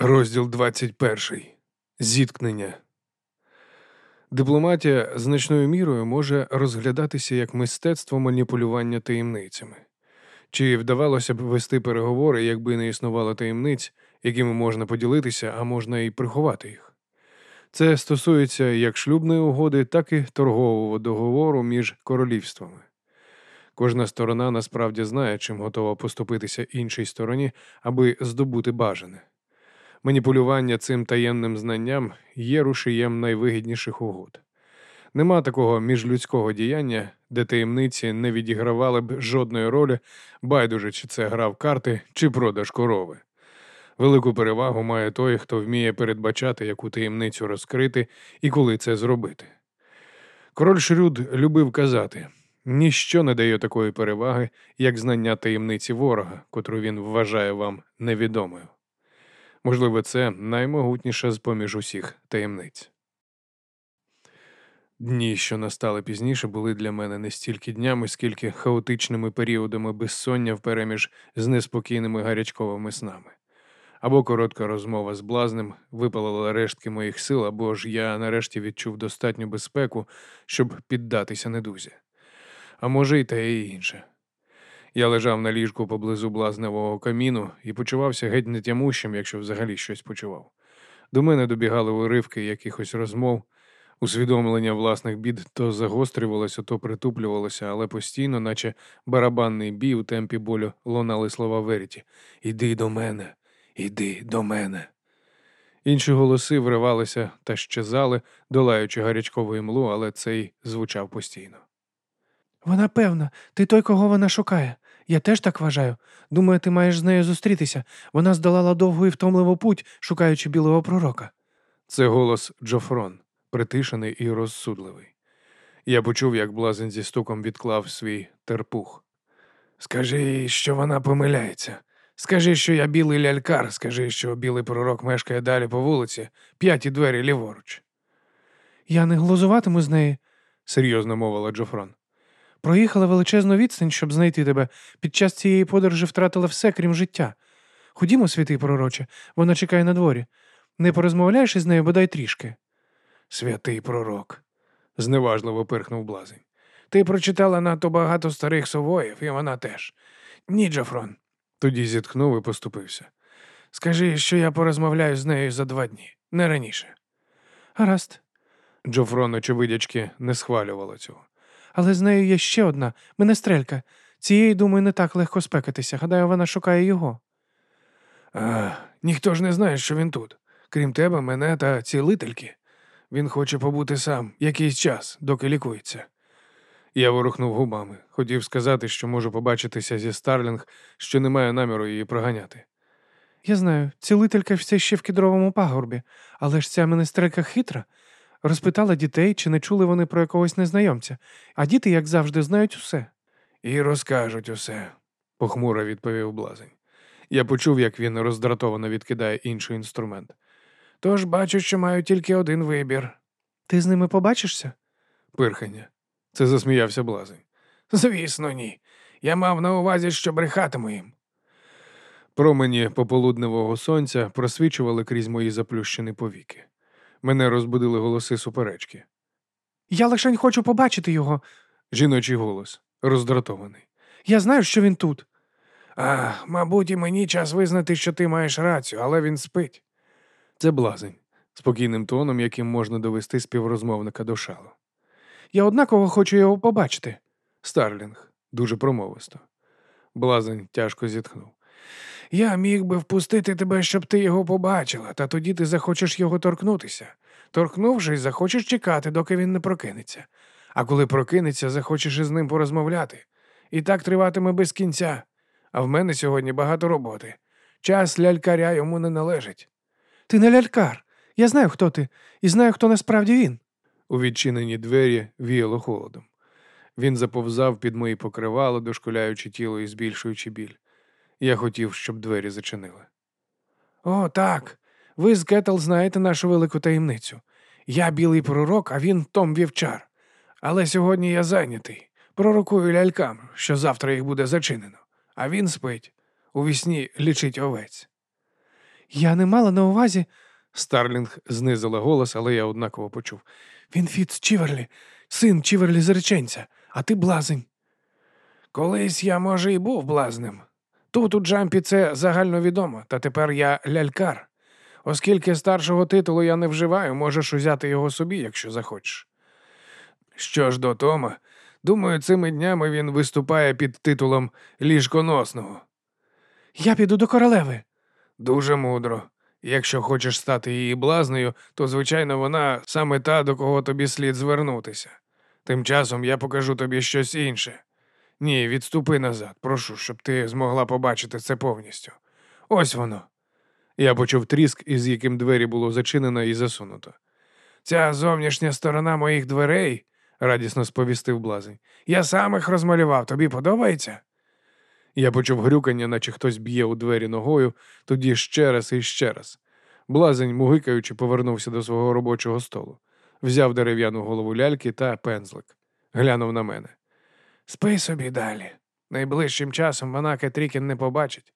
Розділ 21. Зіткнення. Дипломатія значною мірою може розглядатися як мистецтво маніпулювання таємницями. Чи вдавалося б вести переговори, якби не існувало таємниць, якими можна поділитися, а можна і приховати їх? Це стосується як шлюбної угоди, так і торгового договору між королівствами. Кожна сторона насправді знає, чим готова поступитися іншій стороні, аби здобути бажане. Маніпулювання цим таємним знанням є рушієм найвигідніших угод. Нема такого міжлюдського діяння, де таємниці не відігравали б жодної ролі, байдуже, чи це гра в карти, чи продаж корови. Велику перевагу має той, хто вміє передбачати, яку таємницю розкрити і коли це зробити. Король Шрюд любив казати ніщо не дає такої переваги, як знання таємниці ворога, котру він вважає вам невідомою. Можливо, це наймогутніша з поміж усіх таємниць. Дні, що настали пізніше, були для мене не стільки днями, скільки хаотичними періодами безсоння впереміж з неспокійними гарячковими снами. Або коротка розмова з блазнем випалила рештки моїх сил, або ж я нарешті відчув достатню безпеку, щоб піддатися недузі. А може, і те і інше. Я лежав на ліжку поблизу блазневого каміну і почувався геть нетямущим, якщо взагалі щось почував. До мене добігали уривки якихось розмов, усвідомлення власних бід то загострювалося, то притуплювалося, але постійно, наче барабанний бій у темпі болю, лунали слова Веріті Іди до мене, іди до мене. Інші голоси вривалися та щезали, долаючи гарячкову імлу, але цей звучав постійно. Вона певна, ти той, кого вона шукає. Я теж так вважаю. Думаю, ти маєш з нею зустрітися. Вона здолала довгу і втомливу путь, шукаючи білого пророка. Це голос Джофрон, притишений і розсудливий. Я почув, як блазень зі стуком відклав свій терпух. Скажи їй, що вона помиляється. Скажи, що я білий лялькар, скажи, що білий пророк мешкає далі по вулиці, п'яті двері ліворуч. Я не глузуватиму з неї, серйозно мовила Джофрон. Проїхала величезну відстань, щоб знайти тебе. Під час цієї подорожі втратила все, крім життя. Ходімо, святий пророче, вона чекає на дворі. Не порозмовляєш із нею бодай трішки. Святий пророк, зневажливо пирхнув блазень. Ти прочитала надто багато старих совоїв, і вона теж. Ні, Джофрон. Тоді зітхнув і поступився. Скажи, що я порозмовляю з нею за два дні, не раніше. Гаразд. Джофрон, очевидячки, не схвалювала цього. Але з нею є ще одна менестрелька. Цієї, думаю, не так легко спекатися. Гадаю, вона шукає його. А, Ніхто ж не знає, що він тут. Крім тебе, мене та цілительки. Він хоче побути сам якийсь час, доки лікується. Я ворухнув губами, хотів сказати, що можу побачитися зі Старлінг, що не маю наміру її проганяти. Я знаю, цілителька все ще в кедровому пагорбі, але ж ця менестрелька хитра. Розпитала дітей, чи не чули вони про якогось незнайомця, а діти, як завжди, знають усе. І розкажуть усе, похмуро відповів блазень. Я почув, як він роздратовано відкидає інший інструмент. Тож бачу, що маю тільки один вибір. Ти з ними побачишся? Пирхання. Це засміявся блазень. Звісно, ні. Я мав на увазі, що брехатиму їм. Промені пополудневого сонця просвічували крізь мої заплющені повіки. Мене розбудили голоси суперечки. Я лише хочу побачити його. Жіночий голос, роздратований. Я знаю, що він тут. А, мабуть, і мені час визнати, що ти маєш рацію, але він спить. Це блазень, спокійним тоном, яким можна довести співрозмовника до шалу. Я однаково хочу його побачити. Старлінг, дуже промовисто. Блазень тяжко зітхнув. Я міг би впустити тебе, щоб ти його побачила, та тоді ти захочеш його торкнутися. Торкнувшись, захочеш чекати, доки він не прокинеться. А коли прокинеться, захочеш із ним порозмовляти. І так триватиме без кінця. А в мене сьогодні багато роботи. Час лялькаря йому не належить. Ти не лялькар. Я знаю, хто ти, і знаю, хто насправді він. У відчинені двері віяло холодом. Він заповзав під мої покривала, дошкуляючи тіло і збільшуючи біль. Я хотів, щоб двері зачинили. О, так. Ви з Кетл знаєте нашу велику таємницю. Я білий пророк, а він Том Вівчар. Але сьогодні я зайнятий. Пророкую лялькам, що завтра їх буде зачинено, а він спить. Уві сні лічить овець. Я не мала на увазі. Старлінг знизила голос, але я однаково почув. Він Фітц Чівелрі, син Чівелрі зреченця, а ти блазень. Колись я, може, і був блазнем. Тут у Джгампі це загальновідомо, та тепер я лялькар. Оскільки старшого титулу я не вживаю, можеш узяти його собі, якщо захочеш. Що ж до Тома, думаю, цими днями він виступає під титулом ліжконосного. Я піду до королеви. Дуже мудро. Якщо хочеш стати її блазнею, то, звичайно, вона саме та, до кого тобі слід звернутися. Тим часом я покажу тобі щось інше. Ні, відступи назад, прошу, щоб ти змогла побачити це повністю. Ось воно. Я почув тріск, із яким двері було зачинено і засунуто. Ця зовнішня сторона моїх дверей, радісно сповістив блазень. Я сам їх розмалював. Тобі подобається? Я почув грюкання, наче хтось б'є у двері ногою, тоді ще раз і ще раз. Блазень, мугикаючи, повернувся до свого робочого столу, взяв дерев'яну голову ляльки та пензлик, глянув на мене. Спи собі далі. Найближчим часом вона Кетрікін не побачить.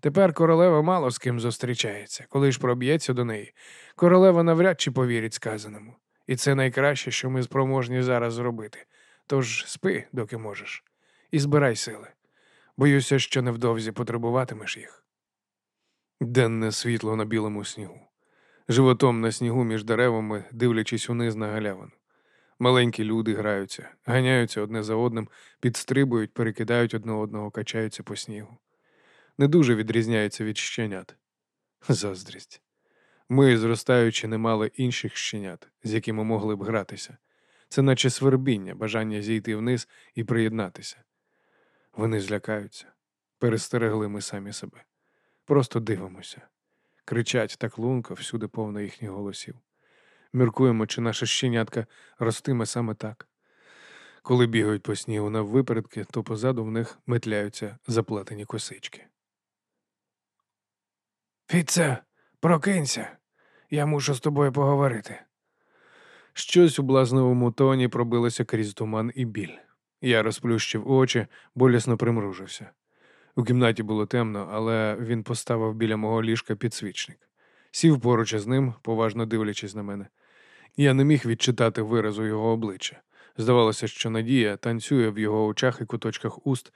Тепер королева мало з ким зустрічається. Коли ж проб'ється до неї, королева навряд чи повірить сказаному. І це найкраще, що ми спроможні зараз зробити. Тож спи, доки можеш, і збирай сили. Боюся, що невдовзі потребуватимеш їх. Денне світло на білому снігу, животом на снігу між деревами, дивлячись униз на галявину. Маленькі люди граються, ганяються одне за одним, підстрибують, перекидають одне одного, качаються по снігу. Не дуже відрізняються від щенят. Заздрість. Ми, зростаючи, не мали інших щенят, з якими могли б гратися. Це наче свербіння, бажання зійти вниз і приєднатися. Вони злякаються, перестерегли ми самі себе. Просто дивимося. Кричать так лунко, всюди повно їхніх голосів. Міркуємо, чи наша щенятка ростиме саме так. Коли бігають по снігу наввипередки, то позаду в них метляються заплетені косички. Фіце, прокинься. Я мушу з тобою поговорити. Щось у блазневому тоні пробилося крізь туман і біль. Я розплющив очі, болісно примружився. У кімнаті було темно, але він поставив біля мого ліжка підсвічник. Сів поруч із ним, поважно дивлячись на мене. Я не міг відчитати виразу його обличчя. Здавалося, що надія танцює в його очах і куточках уст,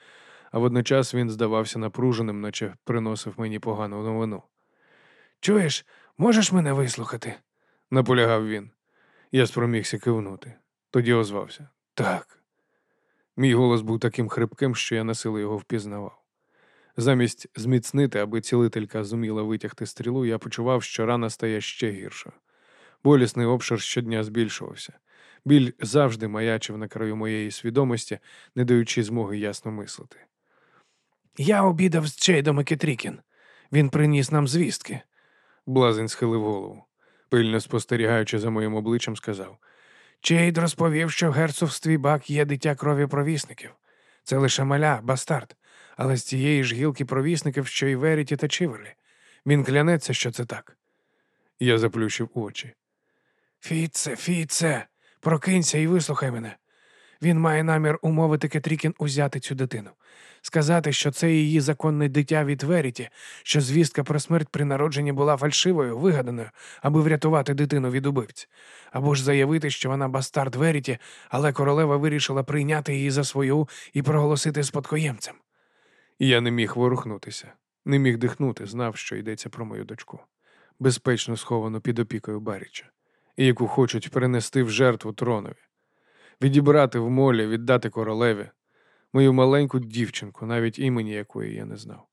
а водночас він здавався напруженим, наче приносив мені погану новину. Чуєш, можеш мене вислухати? наполягав він. Я спромігся кивнути. Тоді озвався. Так. Мій голос був таким хрипким, що я на силу його впізнавав. Замість зміцнити, аби цілителька зуміла витягти стрілу, я почував, що рана стає ще гіршою. Болісний обшир щодня збільшувався. Біль завжди маячив на краю моєї свідомості, не даючи змоги ясно мислити. Я обідав з Чейдом і Кетрікін. Він приніс нам звістки. Блазень схилив голову. Пильно спостерігаючи за моїм обличчям, сказав Чейд розповів, що в герцогстві бак є дитя крові провісників. Це лише маля, бастард, але з цієї ж гілки провісників, що й Веріті та Чиверлі. Він клянеться, що це так. Я заплющив очі. Фіце, Фіце, прокинься і вислухай мене. Він має намір умовити Кетрікін узяти цю дитину, сказати, що це її законне дитя від Веріті, що звістка про смерть при народженні була фальшивою, вигаданою, аби врятувати дитину від убивць, або ж заявити, що вона бастард Веріті, але королева вирішила прийняти її за свою і проголосити спадкоємцем. Я не міг ворухнутися, не міг дихнути, знав, що йдеться про мою дочку, безпечно сховану під опікою Баріча, і яку хочуть перенести в жертву тронові, відібрати в молі, віддати королеві, мою маленьку дівчинку, навіть імені якої я не знав.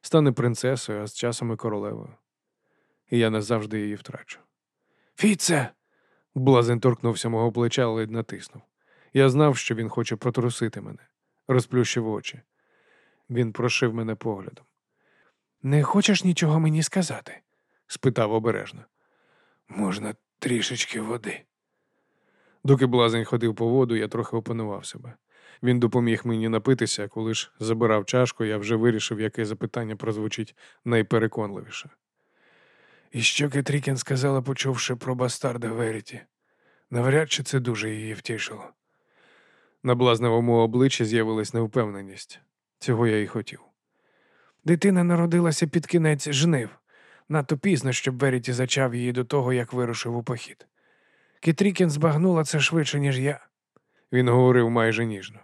Стане принцесою, а з часом і королевою. І я назавжди її втрачу. Фіце. Блазень торкнувся мого плеча, ледь натиснув. Я знав, що він хоче протрусити мене, розплющив очі. Він прошив мене поглядом. Не хочеш нічого мені сказати? спитав обережно. Можна трішечки води. Доки блазень ходив по воду, я трохи опанував себе. Він допоміг мені напитися, коли ж забирав чашку, я вже вирішив, яке запитання прозвучить найпереконливіше. І що Кетрікін сказала, почувши про бастарда Веріті? Навряд чи це дуже її втішило. На блазневому обличчі з'явилась невпевненість. Цього я і хотів. Дитина народилася під кінець жнив. Надто пізно, щоб Веріті зачав її до того, як вирушив у похід. Кітрікін збагнула це швидше, ніж я. Він говорив майже ніжно.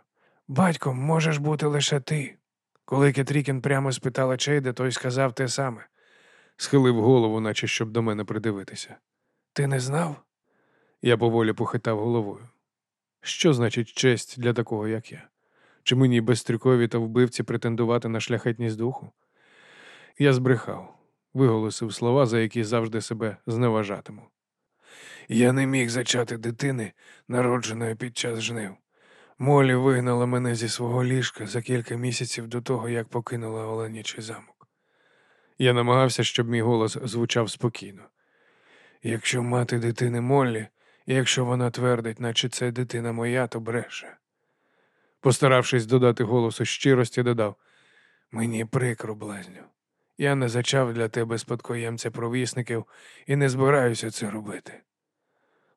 Батьком можеш бути лише ти. Коли Кетрікін прямо спитала Чейда, той сказав те саме. Схилив голову, наче щоб до мене придивитися. Ти не знав? Я поволі похитав головою. Що значить честь для такого, як я? Чи мені безстрікові та вбивці претендувати на шляхетність духу? Я збрехав, виголосив слова, за які завжди себе зневажатиму. Я не міг зачати дитини, народженої під час жнив. Молі вигнала мене зі свого ліжка за кілька місяців до того, як покинула Оленячий замок. Я намагався, щоб мій голос звучав спокійно. Якщо мати дитини Моллі, і якщо вона твердить, наче це дитина моя, то бреше. Постаравшись додати голосу щирості, додав Мені прикро, блазню. Я не зачав для тебе спадкоємця провісників і не збираюся це робити.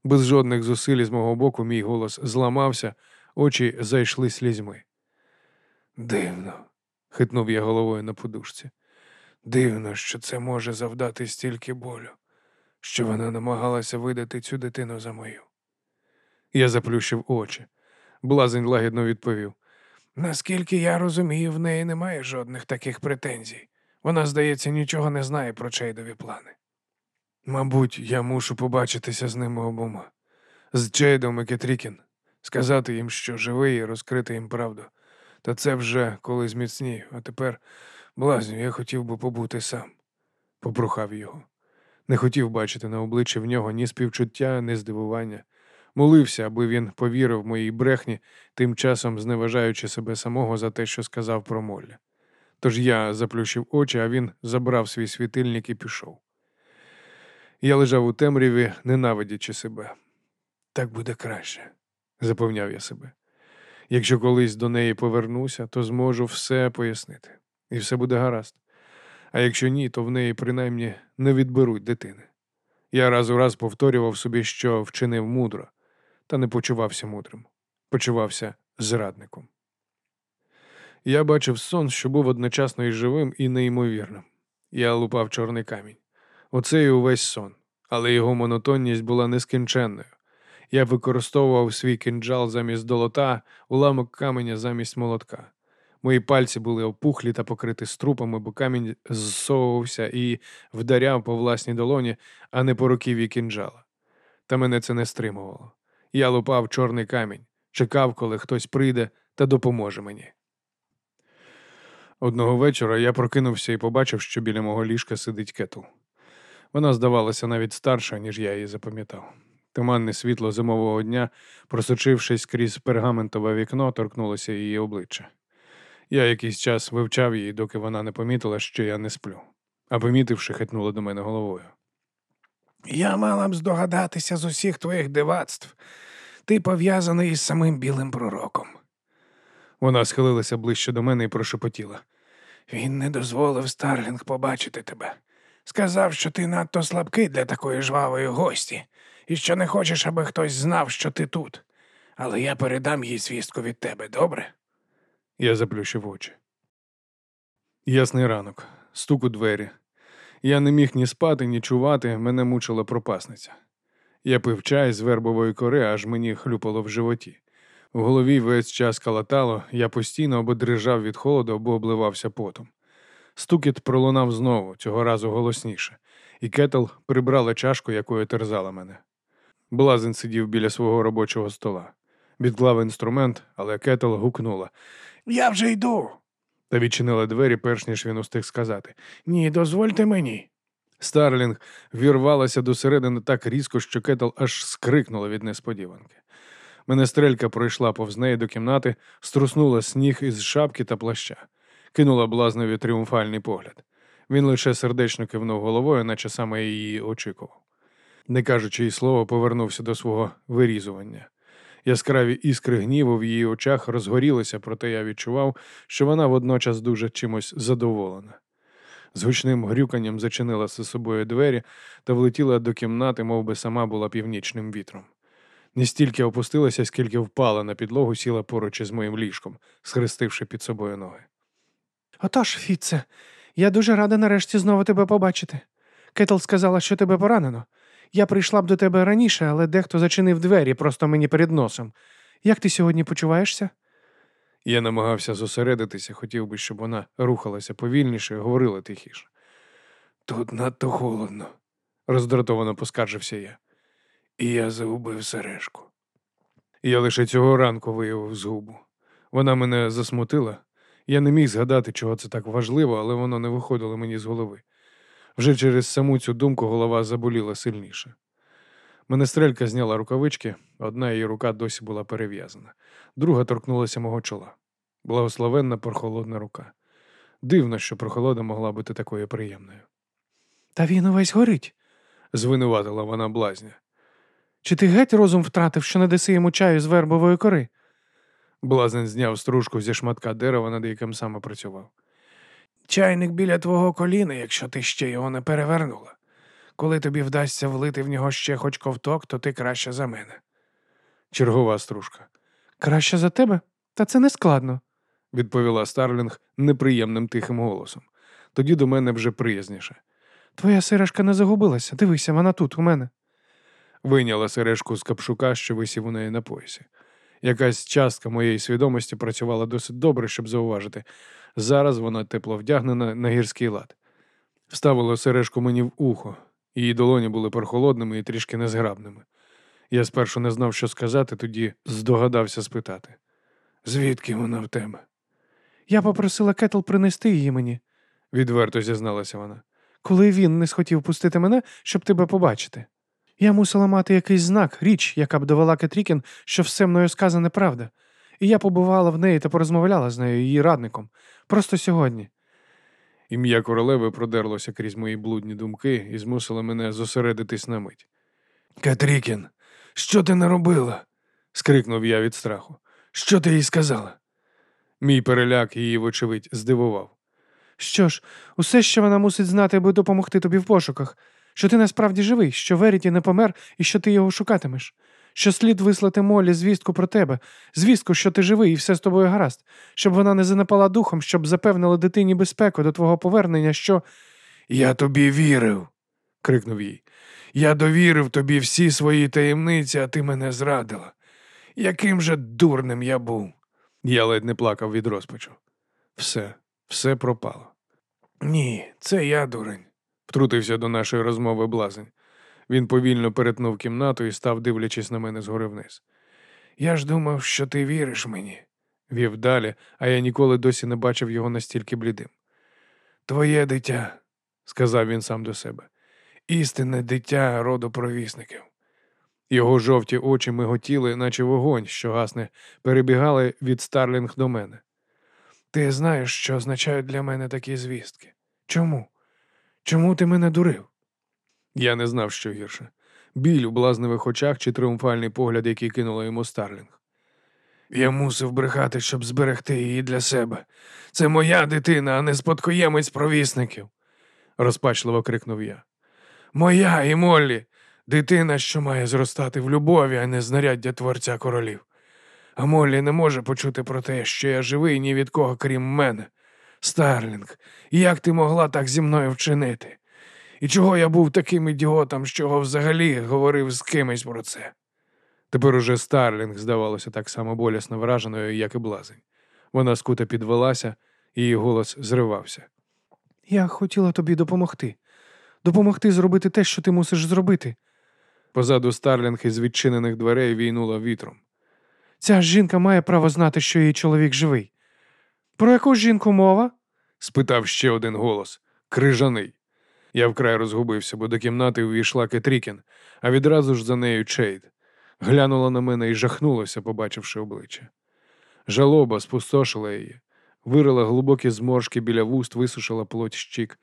Без жодних зусиль з мого боку мій голос зламався, очі зайшли слізьми. Дивно, хитнув я головою на подушці. Дивно, що це може завдати стільки болю, що вона намагалася видати цю дитину за мою. Я заплющив очі. Блазень лагідно відповів. Наскільки я розумію, в неї немає жодних таких претензій. Вона, здається, нічого не знає про Чейдові плани. Мабуть, я мушу побачитися з ними обома, з Чейдом і Кетрікін, сказати їм, що живий, і розкрити їм правду. Та це вже коли зміцнію, а тепер, блазню, я хотів би побути сам. Попрохав його. Не хотів бачити на обличчі в нього ні співчуття, ні здивування. Молився, аби він повірив моїй брехні, тим часом зневажаючи себе самого за те, що сказав про Молля. Тож я заплющив очі, а він забрав свій світильник і пішов. Я лежав у темряві, ненавидячи себе. Так буде краще, запевняв я себе. Якщо колись до неї повернуся, то зможу все пояснити, і все буде гаразд. А якщо ні, то в неї принаймні не відберуть дитини. Я раз у раз повторював собі, що вчинив мудро, та не почувався мудрим, почувався зрадником. Я бачив сон, що був одночасно і живим, і неймовірним. Я лупав чорний камінь. Оце і увесь сон, але його монотонність була нескінченною. Я використовував свій кинджал замість долота, уламок каменя замість молотка. Мої пальці були опухлі та покриті струпами, бо камінь зсовувався і вдаряв по власній долоні, а не по руків'ї кінжала. Та мене це не стримувало. Я лупав чорний камінь, чекав, коли хтось прийде та допоможе мені. Одного вечора я прокинувся і побачив, що біля мого ліжка сидить кетл. Вона здавалася навіть старша, ніж я її запам'ятав. Туманне світло зимового дня, просочившись крізь пергаментове вікно, торкнулося її обличчя. Я якийсь час вивчав її, доки вона не помітила, що я не сплю, а помітивши, хитнула до мене головою. Я мала б здогадатися з усіх твоїх дивацтв. Ти пов'язаний із самим білим пророком. Вона схилилася ближче до мене і прошепотіла. Він не дозволив Старлінг побачити тебе. Сказав, що ти надто слабкий для такої жвавої гості, і що не хочеш, аби хтось знав, що ти тут. Але я передам їй звістку від тебе, добре? Я заплющив очі. Ясний ранок, стук у двері. Я не міг ні спати, ні чувати, мене мучила пропасниця. Я пив чай з вербової кори, аж мені хлюпало в животі. В голові весь час калатало, я постійно або дрижав від холоду, або обливався потом. Стукіт пролунав знову, цього разу голосніше, і Кетл прибрала чашку, якою терзала мене. Блазен сидів біля свого робочого стола. Відклав інструмент, але Кетл гукнула Я вже йду. Та відчинила двері, перш ніж він устиг сказати Ні, дозвольте мені. Старлінг вірвалася до середини так різко, що Кетл аж скрикнула від несподіванки. Менестрелька пройшла повз неї до кімнати, струснула сніг із шапки та плаща, кинула блазневі тріумфальний погляд. Він лише сердечно кивнув головою, наче саме її очікував. Не кажучи їй слова, повернувся до свого вирізування. Яскраві іскри гніву в її очах розгорілися, проте я відчував, що вона водночас дуже чимось задоволена. З гучним грюканням зачинила за собою двері та влетіла до кімнати, мов би сама була північним вітром. Не стільки опустилася, скільки впала на підлогу, сіла поруч із моїм ліжком, схрестивши під собою ноги. Отож, Фіце, я дуже рада нарешті знову тебе побачити. Кетл сказала, що тебе поранено. Я прийшла б до тебе раніше, але дехто зачинив двері просто мені перед носом. Як ти сьогодні почуваєшся? Я намагався зосередитися, хотів би, щоб вона рухалася повільніше і говорила тихіше. Тут надто холодно, роздратовано поскаржився я. І я загубив сережку. Я лише цього ранку виявив згубу. Вона мене засмутила. Я не міг згадати, чого це так важливо, але воно не виходило мені з голови. Вже через саму цю думку голова заболіла сильніше. Менестрелька зняла рукавички, одна її рука досі була перев'язана, друга торкнулася мого чола. Благословенна прохолодна рука. Дивно, що прохолода могла бути такою приємною. Та він увесь горить. Звинуватила вона блазня. Чи ти геть розум втратив, що не даси йому чаю з вербової кори? Блазень зняв стружку зі шматка дерева, над яким саме працював. Чайник біля твого коліна, якщо ти ще його не перевернула. Коли тобі вдасться влити в нього ще хоч ковток, то ти краще за мене. Чергова стружка, Краще за тебе? Та це не складно. відповіла Старлінг неприємним тихим голосом. Тоді до мене вже приязніше. Твоя сирашка не загубилася. Дивися, вона тут, у мене. Вийняла сережку з капшука, що висів у неї на поясі. Якась частка моєї свідомості працювала досить добре, щоб зауважити. Зараз вона тепло вдягнена на гірський лад. Вставила сережку мені в ухо, її долоні були прохолодними і трішки незграбними. Я спершу не знав, що сказати, тоді здогадався спитати. Звідки вона в тебе? Я попросила Кетл принести її мені, відверто зізналася вона. коли він не схотів пустити мене, щоб тебе побачити. Я мусила мати якийсь знак, річ, яка б довела Кетрікін, що все мною сказане правда. І я побувала в неї та порозмовляла з нею, її радником. Просто сьогодні. Ім'я королеви продерлося крізь мої блудні думки і змусило мене зосередитись на мить. Катрікін, що ти наробила? скрикнув я від страху. Що ти їй сказала? Мій переляк її, вочевидь, здивував. Що ж, усе, що вона мусить знати, аби допомогти тобі в пошуках, що ти насправді живий, що Веріті не помер і що ти його шукатимеш, що слід вислати Молі звістку про тебе, звістку, що ти живий і все з тобою гаразд, щоб вона не занепала духом, щоб запевнила дитині безпеку до твого повернення, що. Я тобі вірив, крикнув їй. Я довірив тобі всі свої таємниці, а ти мене зрадила. Яким же дурним я був. Я ледь не плакав від розпачу. Все, все пропало. Ні, це я дурень. Втрутився до нашої розмови блазень. Він повільно перетнув кімнату і став, дивлячись на мене згори вниз. Я ж думав, що ти віриш мені. Вів далі, а я ніколи досі не бачив його настільки блідим. Твоє дитя, сказав він сам до себе. Істинне дитя роду провісників. Його жовті очі миготіли, наче вогонь, що гасне, перебігали від Старлінг до мене. Ти знаєш, що означають для мене такі звістки? Чому? Чому ти мене дурив? Я не знав, що гірше. Біль у блазневих очах чи тріумфальний погляд, який кинула йому Старлінг. Я мусив брехати, щоб зберегти її для себе. Це моя дитина, а не спадкоємець провісників, розпачливо крикнув я. Моя і Моллі, дитина, що має зростати в любові, а не знаряддя творця королів. А Моллі не може почути про те, що я живий ні від кого, крім мене. Старлінг, як ти могла так зі мною вчинити? І чого я був таким ідіотом, що взагалі говорив з кимось про це? Тепер уже Старлінг здавалося так само болісно враженою, як і блазень. Вона скута підвелася, її голос зривався. Я хотіла тобі допомогти. Допомогти зробити те, що ти мусиш зробити. Позаду Старлінг із відчинених дверей війнула вітром. Ця жінка має право знати, що її чоловік живий. Про яку жінку мова? спитав ще один голос крижаний. Я вкрай розгубився, бо до кімнати увійшла Кетрікін, а відразу ж за нею Чейд. Глянула на мене і жахнулася, побачивши обличчя. Жалоба спустошила її, вирила глибокі зморшки біля вуст, висушила плоть щік,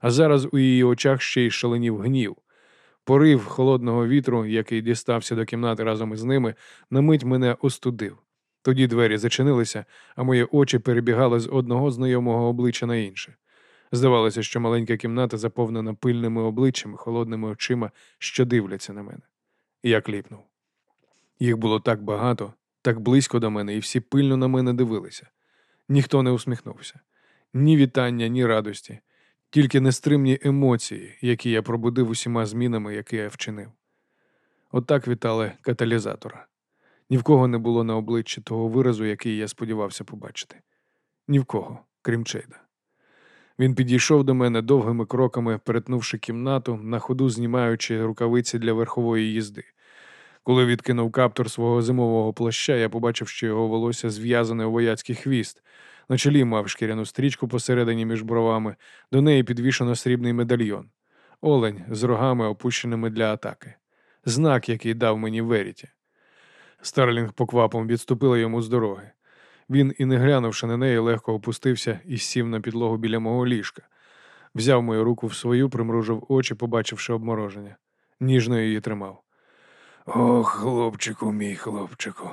а зараз у її очах ще й шаленів гнів. Порив холодного вітру, який дістався до кімнати разом із ними, на мить мене остудив. Тоді двері зачинилися, а мої очі перебігали з одного знайомого обличчя на інше. Здавалося, що маленька кімната заповнена пильними обличчями, холодними очима, що дивляться на мене. Я кліпнув. Їх було так багато, так близько до мене, і всі пильно на мене дивилися. Ніхто не усміхнувся. Ні вітання, ні радості, тільки нестримні емоції, які я пробудив усіма змінами, які я вчинив. Отак вітали каталізатора. Ні в кого не було на обличчі того виразу, який я сподівався побачити. Ні в кого, крім Чейда. Він підійшов до мене довгими кроками, перетнувши кімнату, на ходу знімаючи рукавиці для верхової їзди. Коли відкинув каптур свого зимового плаща, я побачив, що його волосся зв'язане у вояцький хвіст. На чолі мав шкіряну стрічку посередині між бровами, до неї підвішено срібний медальйон, олень з рогами, опущеними для атаки, знак, який дав мені Веріті. Старлінг поквапом відступила йому з дороги. Він, і не глянувши на неї, легко опустився і сів на підлогу біля мого ліжка. Взяв мою руку в свою, примружив очі, побачивши обмороження. Ніжно її тримав. Ох, хлопчику, мій хлопчику,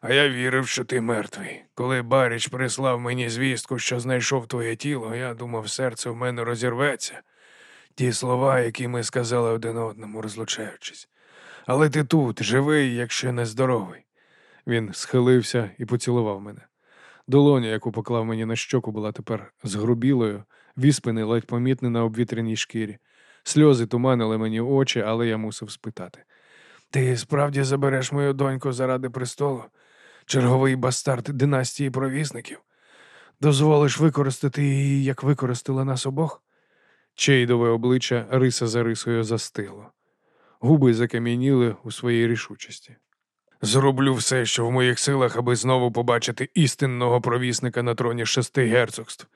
а я вірив, що ти мертвий. Коли Баріч прислав мені звістку, що знайшов твоє тіло, я думав, серце в мене розірветься. Ті слова, які ми сказали один одному, розлучаючись. Але ти тут, живий, якщо не здоровий. Він схилився і поцілував мене. Долоня, яку поклав мені на щоку, була тепер згрубілою, віспини ледь помітний на обвітряній шкірі. Сльози туманили мені очі, але я мусив спитати. Ти справді забереш мою доньку заради престолу, черговий бастард династії провісників? Дозволиш використати її, як використала нас обох? Чейдове обличчя риса за рисою застигло. Губи закам'яніли у своїй рішучості. Зроблю все, що в моїх силах, аби знову побачити істинного провісника на троні шести герцогств,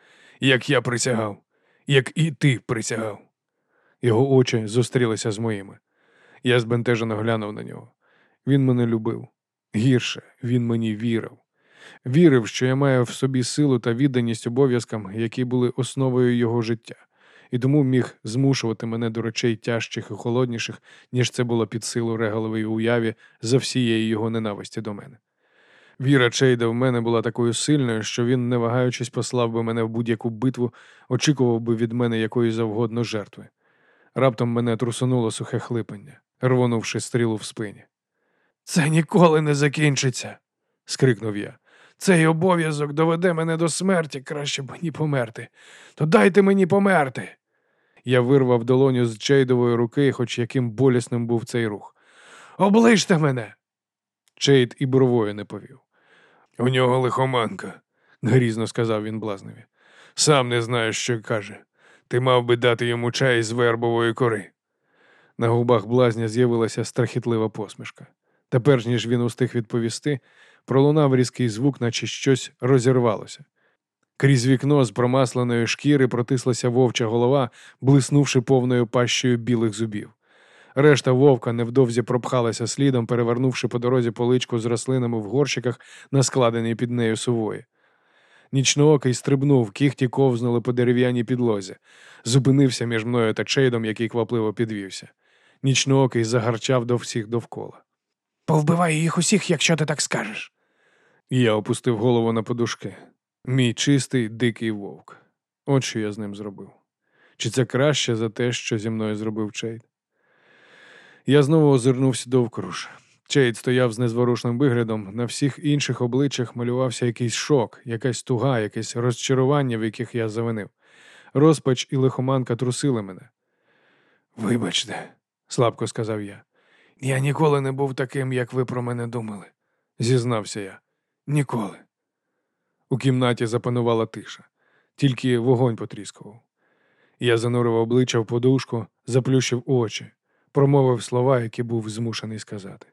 як я присягав, як і ти присягав. Його очі зустрілися з моїми. Я збентежено глянув на нього. Він мене любив. Гірше, він мені вірив. Вірив, що я маю в собі силу та відданість обов'язкам, які були основою його життя, і тому міг змушувати мене до речей тяжчих і холодніших, ніж це було під силу регалової уяві за всієї його ненависті до мене. Віра Чейда в мене була такою сильною, що він, не вагаючись, послав би мене в будь-яку битву, очікував би від мене якої завгодно жертви. Раптом мене трусонуло сухе хлипання, рвонувши стрілу в спині. Це ніколи не закінчиться, скрикнув я. Цей обов'язок доведе мене до смерті, краще б мені померти. То дайте мені померти. Я вирвав долоню з Чейдової руки, хоч яким болісним був цей рух. Оближте мене. Чейд і бровою не повів. У нього лихоманка, грізно сказав він блазневі. Сам не знаєш, що каже. Ти мав би дати йому чай з вербової кори. На губах блазня з'явилася страхітлива посмішка. Та перш ніж він устиг відповісти, пролунав різкий звук, наче щось розірвалося. Крізь вікно з промасленої шкіри протислася вовча голова, блиснувши повною пащею білих зубів. Решта вовка невдовзі пропхалася слідом, перевернувши по дорозі поличку з рослинами в горщиках, на складеній під нею сувої. Нічноокий стрибнув, кіхті ковзнули по дерев'яній підлозі, зупинився між мною та Чейдом, який квапливо підвівся. Нічноокий загарчав до всіх довкола. Повбиваю їх усіх, якщо ти так скажеш. Я опустив голову на подушки. Мій чистий дикий вовк. От що я з ним зробив. Чи це краще за те, що зі мною зробив Чейд? Я знову озирнувся довкруж. Чейд стояв з незворушним виглядом, на всіх інших обличчях малювався якийсь шок, якась туга, якесь розчарування, в яких я завинив. Розпач і лихоманка трусили мене. Вибачте, слабко сказав я. Я ніколи не був таким, як ви про мене думали, зізнався я. Ніколи. У кімнаті запанувала тиша, тільки вогонь потріскував. Я занурив обличчя в подушку, заплющив очі, промовив слова, які був змушений сказати.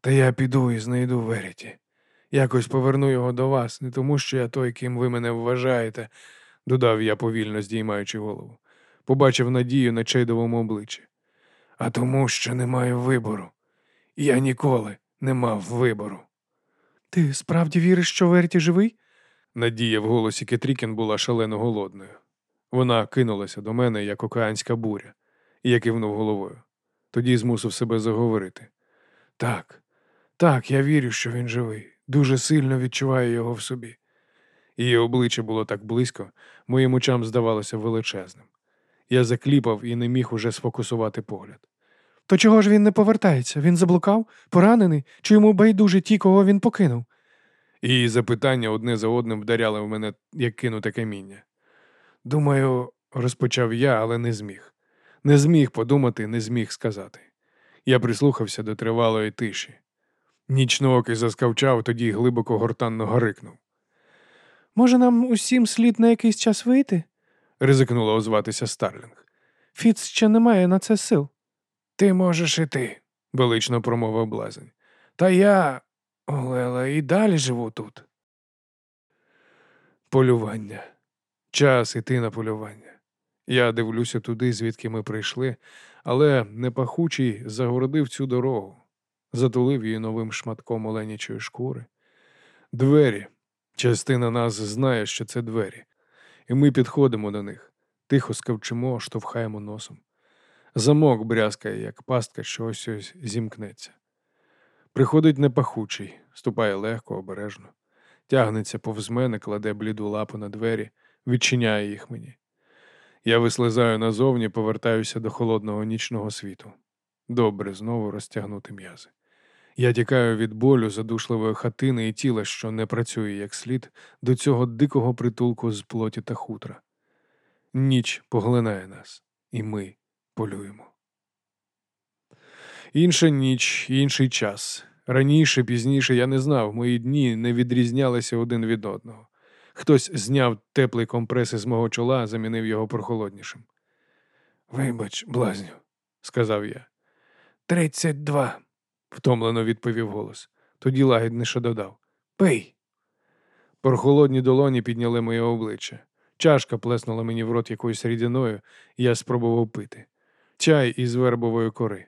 Та я піду і знайду Веріті. Якось поверну його до вас, не тому, що я той, ким ви мене вважаєте, додав я повільно здіймаючи голову. Побачив надію на чейдовому обличчі. А тому, що не маю вибору. Я ніколи не мав вибору. Ти справді віриш, що Верті живий? Надія в голосі Кетрікін була шалено голодною. Вона кинулася до мене, як океанська буря, і я кивнув головою. Тоді змусив себе заговорити. Так, так, я вірю, що він живий. Дуже сильно відчуваю його в собі. Її обличчя було так близько, моїм очам здавалося величезним. Я закліпав і не міг уже сфокусувати погляд. То чого ж він не повертається? Він заблукав, поранений, чи йому байдуже ті, кого він покинув? Її запитання одне за одним вдаряли в мене, як кинуте каміння. Думаю, розпочав я, але не зміг. Не зміг подумати, не зміг сказати. Я прислухався до тривалої тиші. Нічноокий заскавчав, тоді глибоко гортанно гарикнув. Може, нам усім слід на якийсь час вийти? Ризикнула озватися Старлінг. Фіц ще не має на це сил. Ти можеш іти, велично промовив блазень. та я, Олела, і далі живу тут. Полювання. Час іти на полювання. Я дивлюся туди, звідки ми прийшли, але непахучий загородив цю дорогу, затулив її новим шматком оленячої шкури. Двері. Частина нас знає, що це двері, і ми підходимо до них, тихо скавчимо, штовхаємо носом. Замок брязкає, як пастка, що ось ось зімкнеться. Приходить непахучий, ступає легко, обережно, тягнеться повз мене, кладе бліду лапу на двері, відчиняє їх мені. Я вислизаю назовні, повертаюся до холодного нічного світу. Добре знову розтягнути м'язи. Я тікаю від болю, задушливої хатини і тіла, що не працює як слід, до цього дикого притулку з плоті та хутра. Ніч поглинає нас, і ми полюємо. Інша ніч, інший час. Раніше, пізніше я не знав, мої дні не відрізнялися один від одного. Хтось зняв теплий компрес із мого чола, замінив його прохолоднішим. Вибач, блазню, сказав я. Тридцять два, втомлено відповів голос. Тоді лагідніше додав. Пий. Прохолодні долоні підняли моє обличчя. Чашка плеснула мені в рот якоюсь рідиною, і я спробував пити. Чай із вербової кори.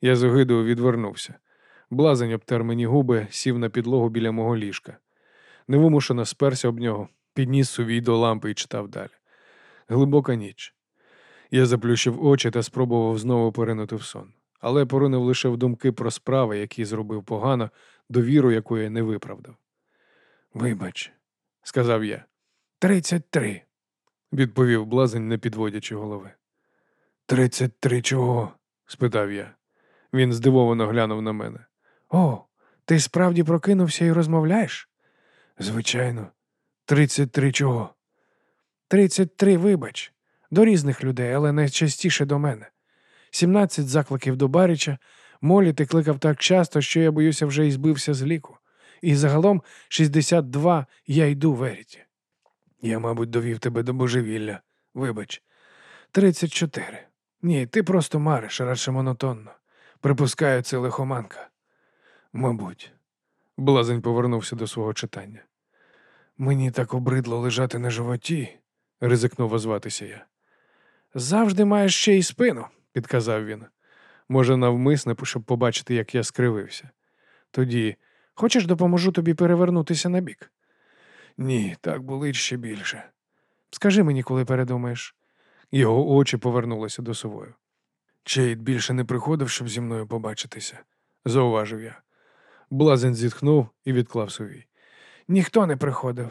Я з огидою відвернувся. Блазень обтер мені губи, сів на підлогу біля мого ліжка. Невимушено сперся об нього, підніс сувій до лампи і читав далі. Глибока ніч. Я заплющив очі та спробував знову поринути в сон, але поринув лише в думки про справи, які зробив погано, довіру якої не виправдав. Вибач, сказав я. Тридцять три, відповів блазень, не підводячи голови. Тридцять три чого? спитав я. Він здивовано глянув на мене. О, ти справді прокинувся і розмовляєш? Звичайно, тридцять три чого? Тридцять три, вибач, до різних людей, але найчастіше до мене. Сімнадцять закликів до Баріча, Молі ти кликав так часто, що я боюся вже і збився з ліку. І загалом 62 я йду Веріті. Я, мабуть, довів тебе до божевілля. Вибач. Тридцять чотири. Ні, ти просто мариш, радше монотонно. Припускаю, це лихоманка. Мабуть. Блазень повернувся до свого читання. Мені так обридло лежати на животі, ризикнув озватися я. Завжди маєш ще й спину, підказав він. Може, навмисне, щоб побачити, як я скривився. Тоді хочеш допоможу тобі перевернутися на бік? Ні, так болить ще більше. Скажи мені, коли передумаєш. Його очі повернулися до совою. Чейд більше не приходив, щоб зі мною побачитися, зауважив я. Блазень зітхнув і відклав совій. Ніхто не приходив.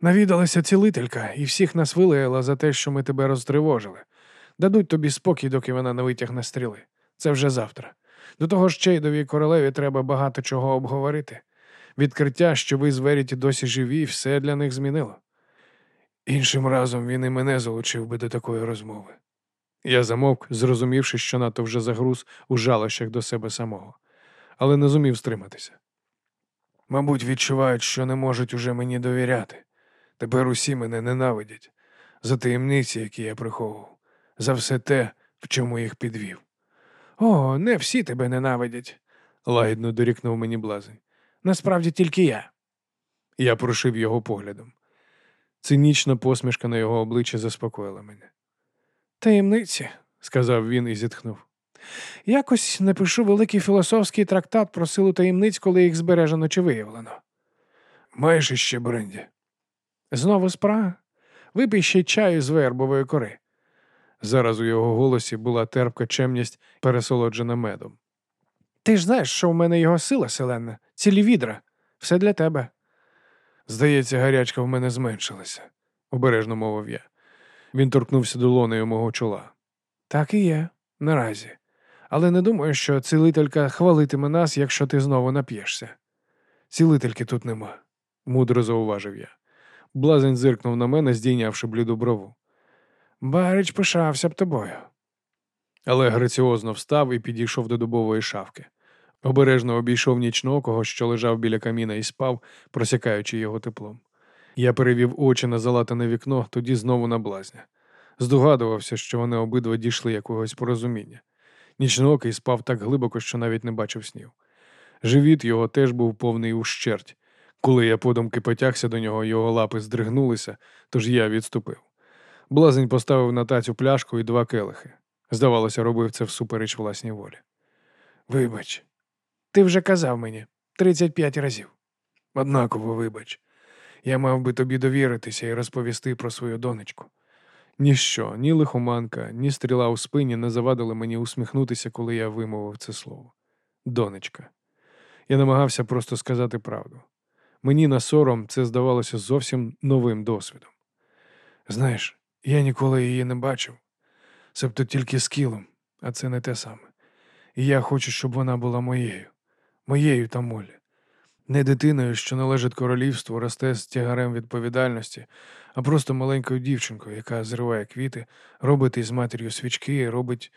Навідалася цілителька і всіх нас вилаяла за те, що ми тебе розтривожили. Дадуть тобі спокій, доки вона не витягне стріли. Це вже завтра. До того ж, Чейдовій королеві треба багато чого обговорити. Відкриття, що ви з Веріті досі живі, все для них змінило. Іншим разом він і мене залучив би до такої розмови. Я замовк, зрозумівши, що надто вже загруз у жалощах до себе самого, але не зумів стриматися. Мабуть, відчувають, що не можуть уже мені довіряти. Тепер усі мене ненавидять за таємниці, які я приховував, за все те, в чому їх підвів. О, не всі тебе ненавидять, лагідно дорікнув мені блазень. Насправді тільки я. Я прошив його поглядом. Цинічна посмішка на його обличчі заспокоїла мене. Таємниці, сказав він і зітхнув. Якось напишу великий філософський трактат про силу таємниць, коли їх збережено чи виявлено. Маєш іще бренді? Знову спрага? Випий ще чаю з вербової кори. Зараз у його голосі була терпка чемність, пересолоджена медом. Ти ж знаєш, що в мене його сила селена, цілі відра. Все для тебе. Здається, гарячка в мене зменшилася, обережно мовив я. Він торкнувся долонею мого чола. Так і є, наразі. Але не думаю, що цілителька хвалитиме нас, якщо ти знову нап'єшся. Цілительки тут нема, мудро зауважив я. Блазень зиркнув на мене, здійнявши бліду брову. Барич пишався б тобою. Але граціозно встав і підійшов до дубової шавки. Обережно обійшов нічнокого, що лежав біля каміна і спав, просякаючи його теплом. Я перевів очі на залатане вікно, тоді знову на блазня. Здогадувався, що вони обидва дійшли якогось порозуміння. Нічноокий спав так глибоко, що навіть не бачив снів. Живіт його теж був повний ущерть. Коли я подумки потягся до нього, його лапи здригнулися, тож я відступив. Блазень поставив на тацю пляшку і два келихи. Здавалося, робив це всупереч власній волі. Вибач, ти вже казав мені 35 разів. Однаково, вибач, я мав би тобі довіритися і розповісти про свою донечку. Ніщо, ні лихоманка, ні стріла у спині не завадили мені усміхнутися, коли я вимовив це слово. Донечка. Я намагався просто сказати правду. Мені на сором це здавалося зовсім новим досвідом. Знаєш, я ніколи її не бачив, себто тільки з кілом, а це не те саме. І я хочу, щоб вона була моєю, моєю та молі. Не дитиною, що належить королівству, росте з тягарем відповідальності, а просто маленькою дівчинкою, яка зриває квіти, робить із матір'ю свічки, робить.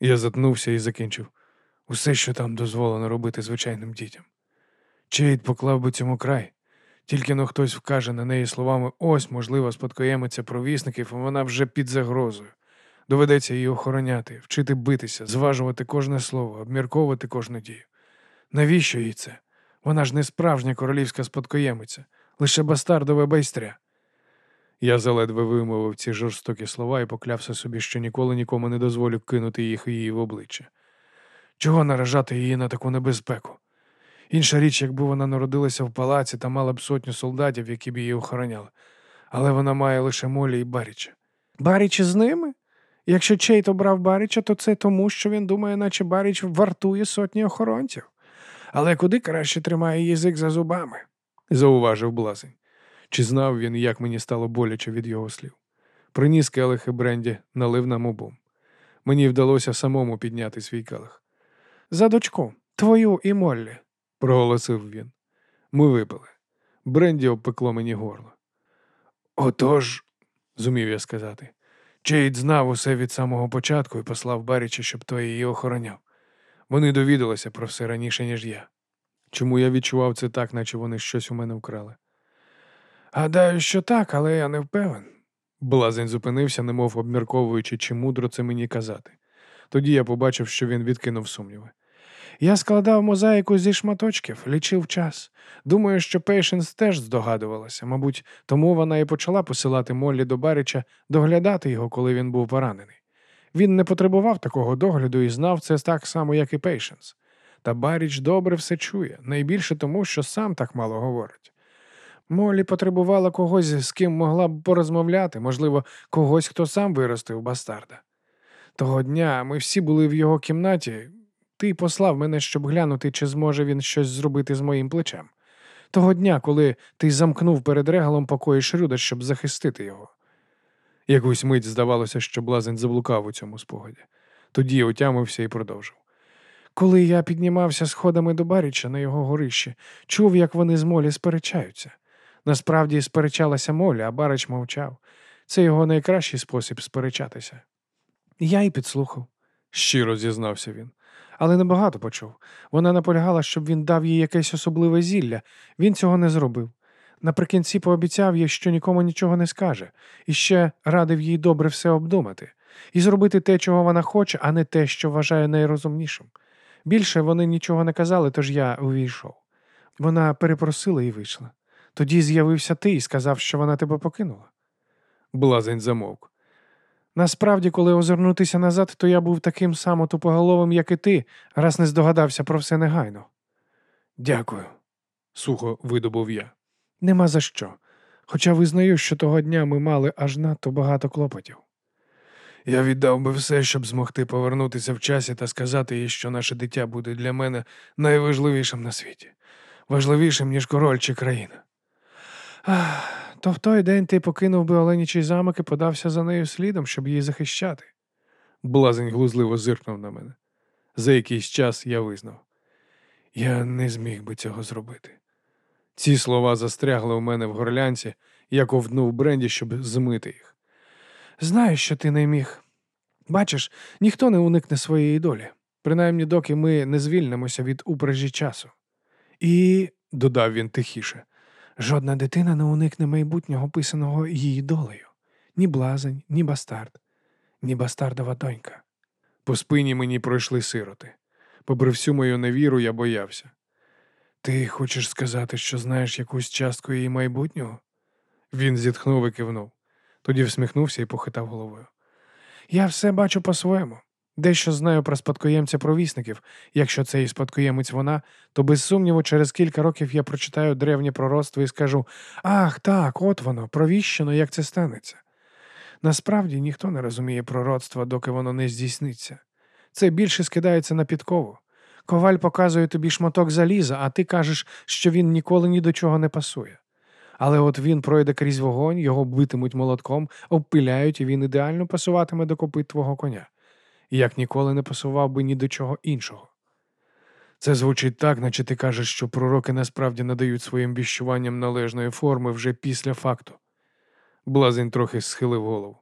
Я затнувся і закінчив. Усе, що там дозволено робити звичайним дітям. Чейд поклав би цьому край. Тільки но хтось вкаже на неї словами ось, можливо, спадкоємиця провісників, і вона вже під загрозою. Доведеться її охороняти, вчити битися, зважувати кожне слово, обмірковувати кожну дію. Навіщо їй це? Вона ж не справжня королівська спадкоємиця, лише бастардове байстря. Я заледве вимовив ці жорстокі слова і поклявся собі, що ніколи нікому не дозволю кинути їх її в обличчя. Чого наражати її на таку небезпеку? Інша річ, якби вона народилася в палаці та мала б сотню солдатів, які б її охороняли. Але вона має лише Молі і Баріча. Баріч з ними? Якщо Чейт обрав Баріча, то це тому, що він думає, наче Баріч вартує сотні охоронців. Але куди краще тримає язик за зубами, зауважив блазень. Чи знав він, як мені стало боляче від його слів? Приніс келихи Бренді, налив нам обом. Мені вдалося самому підняти свій келих. За дочку, твою і Моллі, проголосив він. Ми випили. Бренді обпекло мені горло. Отож, зумів я сказати, Чейд знав усе від самого початку і послав Баріча, щоб той її охороняв. Вони довідалися про все раніше, ніж я. Чому я відчував це так, наче вони щось у мене вкрали? Гадаю, що так, але я не впевнен. Блазень зупинився, немов обмірковуючи, чи мудро це мені казати. Тоді я побачив, що він відкинув сумніви. Я складав мозаїку зі шматочків, лічив час. Думаю, що Пейшенс теж здогадувалася. Мабуть, тому вона і почала посилати Моллі до Баріча доглядати його, коли він був поранений. Він не потребував такого догляду і знав це так само, як і Пейшенс. Та Баріч добре все чує, найбільше тому, що сам так мало говорить. Молі потребувала когось, з ким могла б порозмовляти, можливо, когось, хто сам виростив бастарда. Того дня ми всі були в його кімнаті. Ти послав мене, щоб глянути, чи зможе він щось зробити з моїм плечем. Того дня, коли ти замкнув перед регалом покої Шрюда, щоб захистити його. Якусь мить здавалося, що блазень заблукав у цьому спогаді. Тоді отямився і продовжив. Коли я піднімався сходами до Баріча на його горищі, чув, як вони з Молі сперечаються. Насправді сперечалася Молі, а Барич мовчав. Це його найкращий спосіб сперечатися. Я й підслухав, щиро зізнався він. Але небагато почув. Вона наполягала, щоб він дав їй якесь особливе зілля. Він цього не зробив. Наприкінці пообіцяв їй, що нікому нічого не скаже, і ще радив їй добре все обдумати і зробити те, чого вона хоче, а не те, що вважає найрозумнішим. Більше вони нічого не казали, тож я увійшов. Вона перепросила і вийшла. Тоді з'явився ти і сказав, що вона тебе покинула. Блазень замовк. Насправді, коли озирнутися назад, то я був таким само тупоголовим, як і ти, раз не здогадався про все негайно. Дякую, сухо видобув я. Нема за що. Хоча визнаю, що того дня ми мали аж надто багато клопотів. Я віддав би все, щоб змогти повернутися в часі та сказати їй, що наше дитя буде для мене найважливішим на світі, важливішим, ніж король чи країна. Ах, то в той день ти покинув би Оленічий замок і подався за нею слідом, щоб її захищати. Блазень глузливо зиркнув на мене. За якийсь час я визнав. Я не зміг би цього зробити. Ці слова застрягли у мене в горлянці, я ковтнув бренді, щоб змити їх. Знаю, що ти не міг. Бачиш, ніхто не уникне своєї долі, принаймні доки ми не звільнимося від упряжі часу. І, додав він тихіше, жодна дитина не уникне майбутнього писаного її долею. Ні блазень, ні бастард, ні бастардова донька. По спині мені пройшли сироти. Попри всю мою невіру, я боявся. Ти хочеш сказати, що знаєш якусь частку її майбутнього? Він зітхнув і кивнув. Тоді всміхнувся і похитав головою. Я все бачу по-своєму. Дещо знаю про спадкоємця провісників. Якщо це і спадкоємець вона, то без сумніву, через кілька років я прочитаю древнє пророцтво і скажу Ах, так, от воно, провіщено, як це станеться. Насправді ніхто не розуміє пророцтва, доки воно не здійсниться. Це більше скидається на підкову. Коваль показує тобі шматок заліза, а ти кажеш, що він ніколи ні до чого не пасує. Але от він пройде крізь вогонь, його битимуть молотком, обпиляють, і він ідеально пасуватиме до копит твого коня. Як ніколи не пасував би ні до чого іншого. Це звучить так, наче ти кажеш, що пророки насправді надають своїм віщуванням належної форми вже після факту. Блазень трохи схилив голову.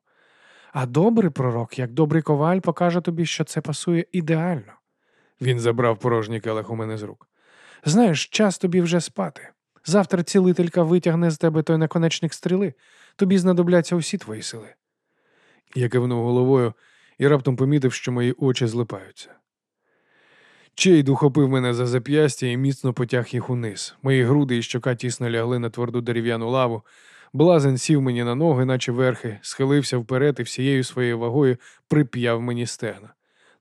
А добрий пророк, як добрий коваль, покаже тобі, що це пасує ідеально. Він забрав порожній келих у мене з рук. Знаєш, час тобі вже спати. Завтра цілителька витягне з тебе той наконечник стріли, тобі знадобляться усі твої сили. Я кивнув головою і раптом помітив, що мої очі злипаються. Чейд ухопив мене за зап'ястя і міцно потяг їх униз. Мої груди і щока тісно лягли на тверду дерев'яну лаву. Блазен сів мені на ноги, наче верхи, схилився вперед і всією своєю вагою прип'яв мені стегна.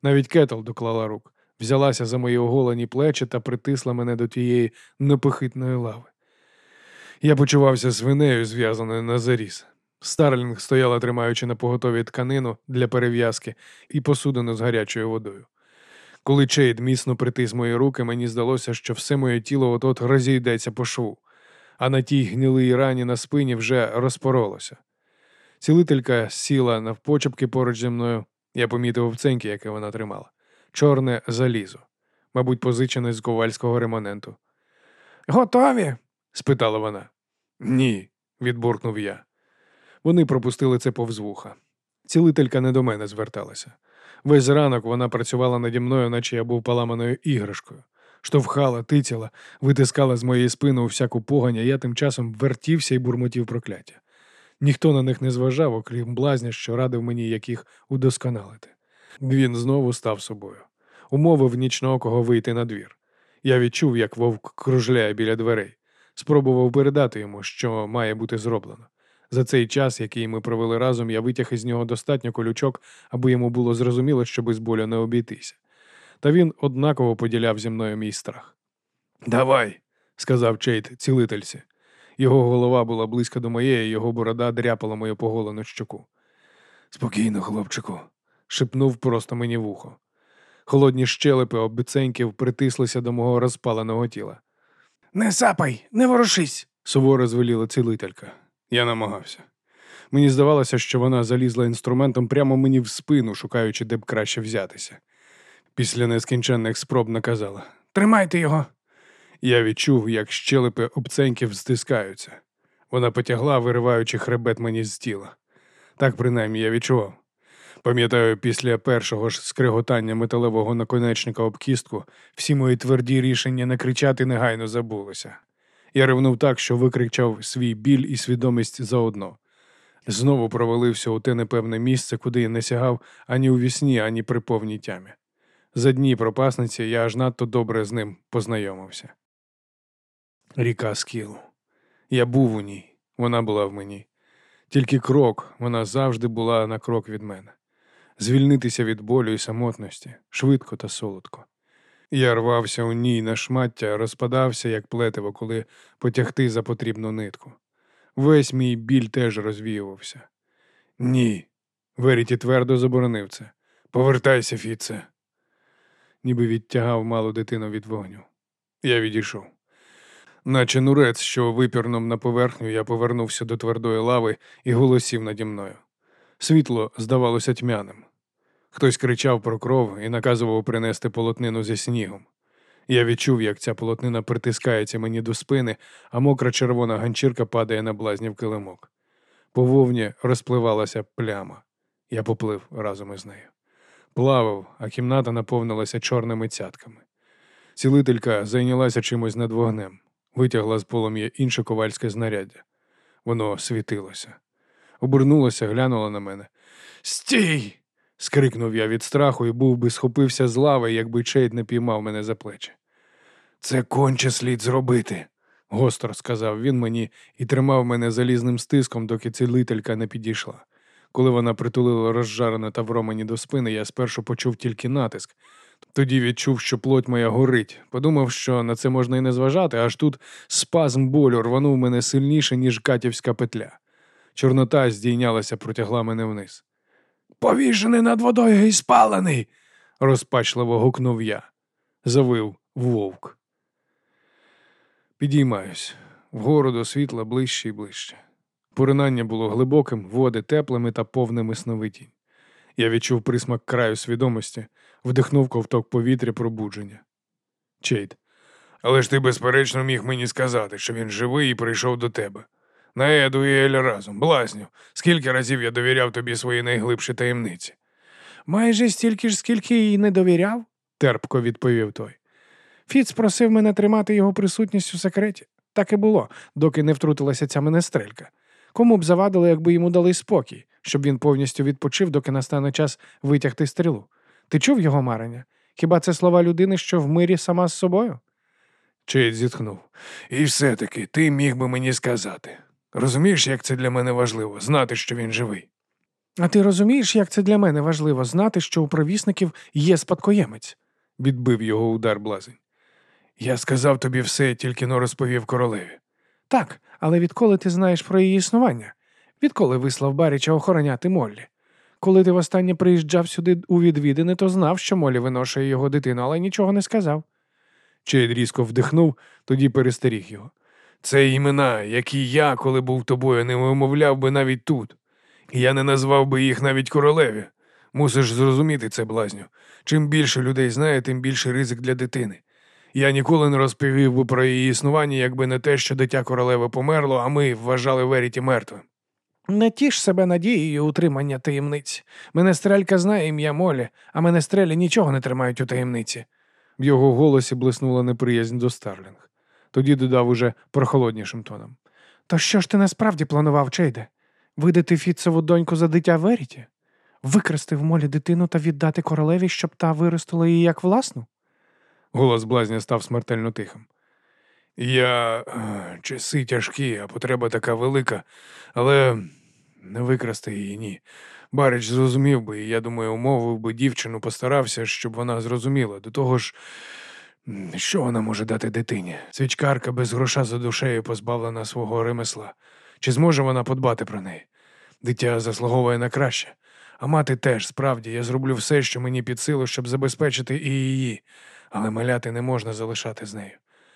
Навіть Кетл доклала рук, взялася за мої оголені плечі та притисла мене до тієї непохитної лави. Я почувався свинею, зв'язаною на заріз. Старлінг стояла, тримаючи напоготові тканину для перев'язки і посудину з гарячою водою. Коли Чейд міцно притис мої руки, мені здалося, що все моє тіло от-от розійдеться по шву, а на тій гнилій рані на спині вже розпоролося. Цілителька сіла навпочепки поруч зі мною. Я помітив овценьки, яке вона тримала. Чорне залізо, мабуть, позичене з ковальського ремоненту. Готові? спитала вона. Ні, відбуркнув я. Вони пропустили це повз вуха. Цілителька не до мене зверталася. Весь ранок вона працювала наді мною, наче я був поламаною іграшкою. Штовхала, тицяла, витискала з моєї спини всяку погань, а я тим часом вертівся і бурмотів прокляття. Ніхто на них не зважав, окрім блазня, що радив мені, їх удосконалити. Він знову став собою. Умовив нічноокого вийти на двір. Я відчув, як вовк кружляє біля дверей. Спробував передати йому, що має бути зроблено. За цей час, який ми провели разом, я витяг із нього достатньо колючок, аби йому було зрозуміло, що без болю не обійтися. Та він однаково поділяв зі мною мій страх. Давай, сказав Чейт цілительці. Його голова була близько до моєї, його борода дряпала мою поголену щоку. Спокійно, хлопчику, шепнув просто мені в ухо. Холодні щелепи обіценьків притислися до мого розпаленого тіла. Не сапай, не ворушись, суворо звеліла цілителька. Я намагався. Мені здавалося, що вона залізла інструментом прямо мені в спину, шукаючи, де б краще взятися. Після нескінченних спроб наказала Тримайте його. Я відчув, як щелепи обценьків стискаються. Вона потягла, вириваючи хребет мені з тіла. Так принаймні я відчував. Пам'ятаю, після першого ж скриготання металевого наконечника об кістку всі мої тверді рішення не кричати негайно забулися. Я ревнув так, що викричав свій біль і свідомість заодно. Знову провалився у те непевне місце, куди я не сягав ані у вісні, ані при повній тямі. За дні пропасниці я аж надто добре з ним познайомився. Ріка Скілу. Я був у ній, вона була в мені. Тільки крок, вона завжди була на крок від мене. Звільнитися від болю і самотності, швидко та солодко. Я рвався у ній на шмаття, розпадався, як плетиво, коли потягти за потрібну нитку. Весь мій біль теж розвіювався. Ні. Веріті твердо заборонив це. Повертайся, Фіце. Ніби відтягав малу дитину від вогню. Я відійшов. Наче нурець, що випірнув на поверхню, я повернувся до твердої лави і голосів наді мною. Світло здавалося тьмяним. Хтось кричав про кров і наказував принести полотнину зі снігом. Я відчув, як ця полотнина притискається мені до спини, а мокра червона ганчірка падає на блазнів килимок. По вовні розпливалася пляма. Я поплив разом із нею. Плавав, а кімната наповнилася чорними цятками. Цілителька зайнялася чимось над вогнем, витягла з полум'я інше ковальське знаряддя. Воно світилося. Обернулася, глянула на мене. Стій! скрикнув я від страху і був би схопився з лави, якби Чейд не піймав мене за плечі. Це конче слід зробити, гостро сказав він мені і тримав мене залізним стиском, доки цілителька не підійшла. Коли вона притулила розжарене тавро мені до спини, я спершу почув тільки натиск. Тоді відчув, що плоть моя горить. Подумав, що на це можна і не зважати, аж тут спазм болю рванув мене сильніше, ніж катівська петля. Чорнота здійнялася, протягла мене вниз. Повішений над водою і спалений, розпачливо гукнув я. Завив вовк. Підіймаюсь. Вгору до світла ближче і ближче. Поринання було глибоким, води теплими та повними сновидінь. Я відчув присмак краю свідомості, вдихнув ковток повітря пробудження. Чейд. Але ж ти, безперечно, міг мені сказати, що він живий і прийшов до тебе. На Еду і Еля разом, блазню, скільки разів я довіряв тобі свої найглибші таємниці. Майже стільки ж, скільки їй не довіряв, терпко відповів той. Фіц просив мене тримати його присутність у секреті. Так і було, доки не втрутилася ця менестрелька. Кому б завадило, якби йому дали спокій, щоб він повністю відпочив, доки настане час витягти стрілу. Ти чув його марення? Хіба це слова людини, що в мирі сама з собою? Чейд зітхнув. І все-таки ти міг би мені сказати. Розумієш, як це для мене важливо знати, що він живий. А ти розумієш, як це для мене важливо знати, що у провісників є спадкоємець? відбив його удар блазень. Я сказав тобі все, тільки но розповів королеві. Так, але відколи ти знаєш про її існування? Відколи вислав Баріча охороняти Моллі? Коли ти востаннє приїжджав сюди у відвідини, то знав, що Моллі виношує його дитину, але нічого не сказав. Чейд різко вдихнув, тоді перестеріг його. Це імена, які я, коли був тобою, не вимовляв би навіть тут. Я не назвав би їх навіть королеві. Мусиш зрозуміти це, блазню. Чим більше людей знає, тим більше ризик для дитини. Я ніколи не розповів би про її існування, якби не те, що дитя королеви померло, а ми вважали Веріті мертвим. Не тіш себе надією утримання таємниць. Менестрелька знає ім'я Молі, а менестрелі нічого не тримають у таємниці. В його голосі блиснула неприязнь до Старлінг. Тоді додав уже прохолоднішим тоном. То що ж ти насправді планував, Чейде? Видати Фіцеву доньку за дитя Веріті? Викрасти в молі дитину та віддати королеві, щоб та виростила її як власну? Голос блазня став смертельно тихим. Я е, часи тяжкі, а потреба така велика, але не викрасти її, ні. Барич зрозумів би, і я думаю, умовив би дівчину, постарався, щоб вона зрозуміла. До того ж, що вона може дати дитині? Свічкарка без гроша за душею позбавлена свого ремесла. Чи зможе вона подбати про неї? Дитя заслуговує на краще. А мати теж, справді, я зроблю все, що мені під силу, щоб забезпечити і її, але маляти не можна залишати з нею.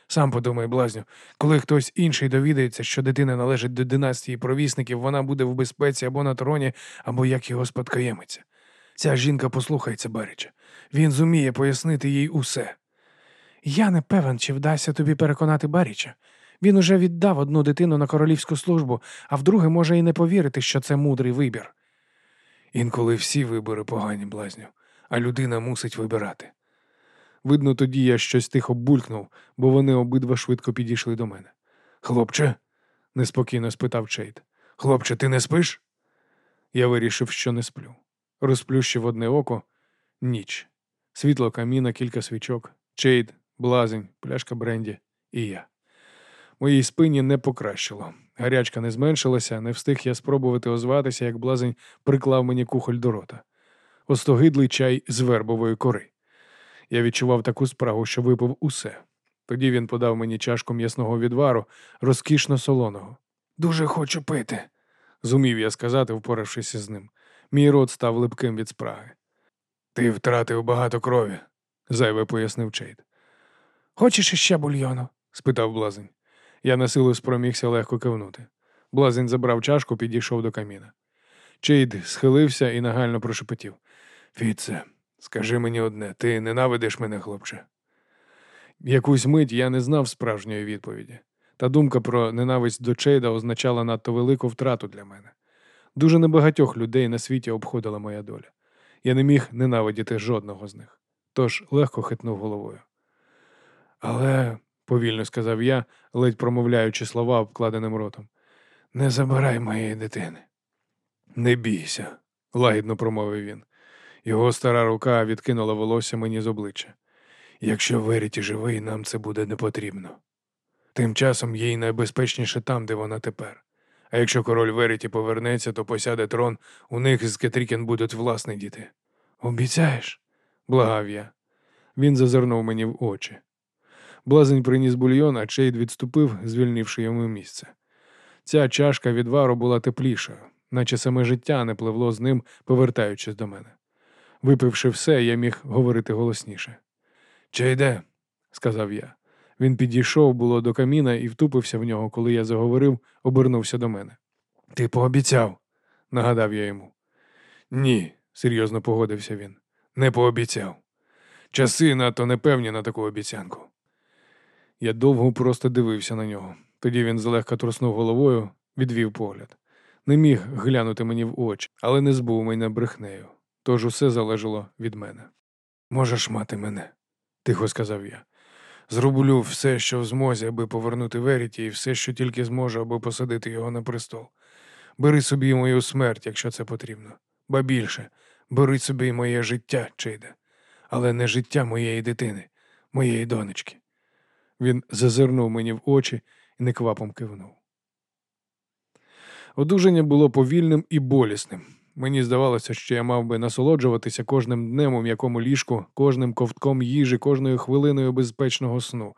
Сам подумай, блазню, коли хтось інший довідається, що дитина належить до династії провісників, вона буде в безпеці або на троні, або як його спадкоємиця. Ця жінка послухається Баріча. Він зуміє пояснити їй усе. Я не певен, чи вдасться тобі переконати Баріча. Він уже віддав одну дитину на королівську службу, а вдруге може і не повірити, що це мудрий вибір. Інколи всі вибори погані, блазню, а людина мусить вибирати. Видно, тоді я щось тихо булькнув, бо вони обидва швидко підійшли до мене. Хлопче? неспокійно спитав Чейд. Хлопче, ти не спиш? Я вирішив, що не сплю. Розплющив одне око ніч. Світло каміна, кілька свічок, Чейд, блазень, пляшка бренді і я. Моїй спині не покращило. Гарячка не зменшилася, не встиг я спробувати озватися, як блазень приклав мені кухоль до рота. Остогидлий чай з вербової кори. Я відчував таку спрагу, що випив усе. Тоді він подав мені чашку м'ясного відвару, розкішно солоного. Дуже хочу пити, зумів я сказати, впоравшись із ним. Мій рот став липким від спраги. Ти втратив багато крові, зайве пояснив Чейд. Хочеш іще бульйону? спитав блазень. Я на силу спромігся легко кивнути. Блазень забрав чашку, підійшов до каміна. Чейд схилився і нагально прошепотів. Фіце, скажи мені одне, ти ненавидиш мене, хлопче? Якусь мить я не знав справжньої відповіді. Та думка про ненависть до Чейда означала надто велику втрату для мене. Дуже небагатьох людей на світі обходила моя доля. Я не міг ненавидіти жодного з них, тож легко хитнув головою. Але, повільно сказав я, ледь промовляючи слова обкладеним ротом, не забирай моєї дитини. Не бійся, лагідно промовив він. Його стара рука відкинула волосся мені з обличчя. Якщо Веріті живий, нам це буде не потрібно. Тим часом їй найбезпечніше там, де вона тепер. А якщо король Веріті повернеться, то посяде трон, у них з Кетрікін будуть власні діти. Обіцяєш? благав я. Він зазирнув мені в очі. Блазень приніс бульйон, а Чейд відступив, звільнивши йому місце. Ця чашка відвару була теплішою, наче саме життя не пливло з ним, повертаючись до мене. Випивши все, я міг говорити голосніше. Чейде, сказав я. Він підійшов було до каміна і втупився в нього, коли я заговорив, обернувся до мене. Ти пообіцяв, нагадав я йому. Ні, серйозно погодився він. Не пообіцяв. Часи надто непевні на таку обіцянку. Я довго просто дивився на нього. Тоді він злегка труснув головою, відвів погляд. Не міг глянути мені в очі, але не збув мене брехнею. Тож усе залежало від мене. Можеш мати мене, тихо сказав я. Зроблю все, що в змозі, аби повернути Веріті, і все, що тільки зможу, аби посадити його на престол. Бери собі мою смерть, якщо це потрібно. Ба більше, бери собі моє життя, Чейде, але не життя моєї дитини, моєї донечки. Він зазирнув мені в очі і неквапом кивнув. Одужання було повільним і болісним. Мені здавалося, що я мав би насолоджуватися кожним днем у м'якому ліжку, кожним ковтком їжі, кожною хвилиною безпечного сну.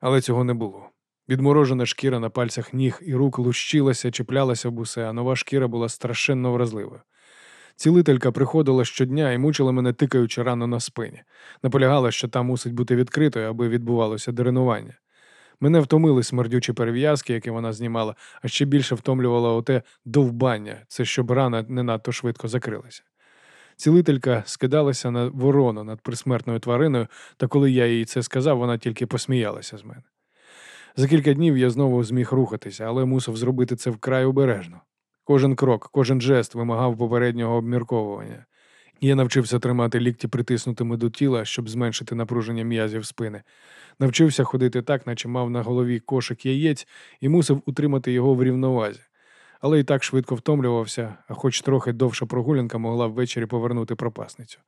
Але цього не було. Відморожена шкіра на пальцях ніг і рук лущилася, чіплялася в усе, а нова шкіра була страшенно вразливою. Цілителька приходила щодня і мучила мене, тикаючи рано на спині. Наполягала, що там мусить бути відкритою, аби відбувалося дренування. Мене втомили смердючі перев'язки, які вона знімала, а ще більше втомлювало оте довбання, це щоб рана не надто швидко закрилася. Цілителька скидалася на ворону над присмертною твариною, та коли я їй це сказав, вона тільки посміялася з мене. За кілька днів я знову зміг рухатися, але мусив зробити це вкрай обережно. Кожен крок, кожен жест вимагав попереднього обмірковування. Я навчився тримати лікті притиснутими до тіла, щоб зменшити напруження м'язів спини. Навчився ходити так, наче мав на голові кошик яєць і мусив утримати його в рівновазі. Але і так швидко втомлювався, а хоч трохи довша прогулянка могла ввечері повернути пропасницю.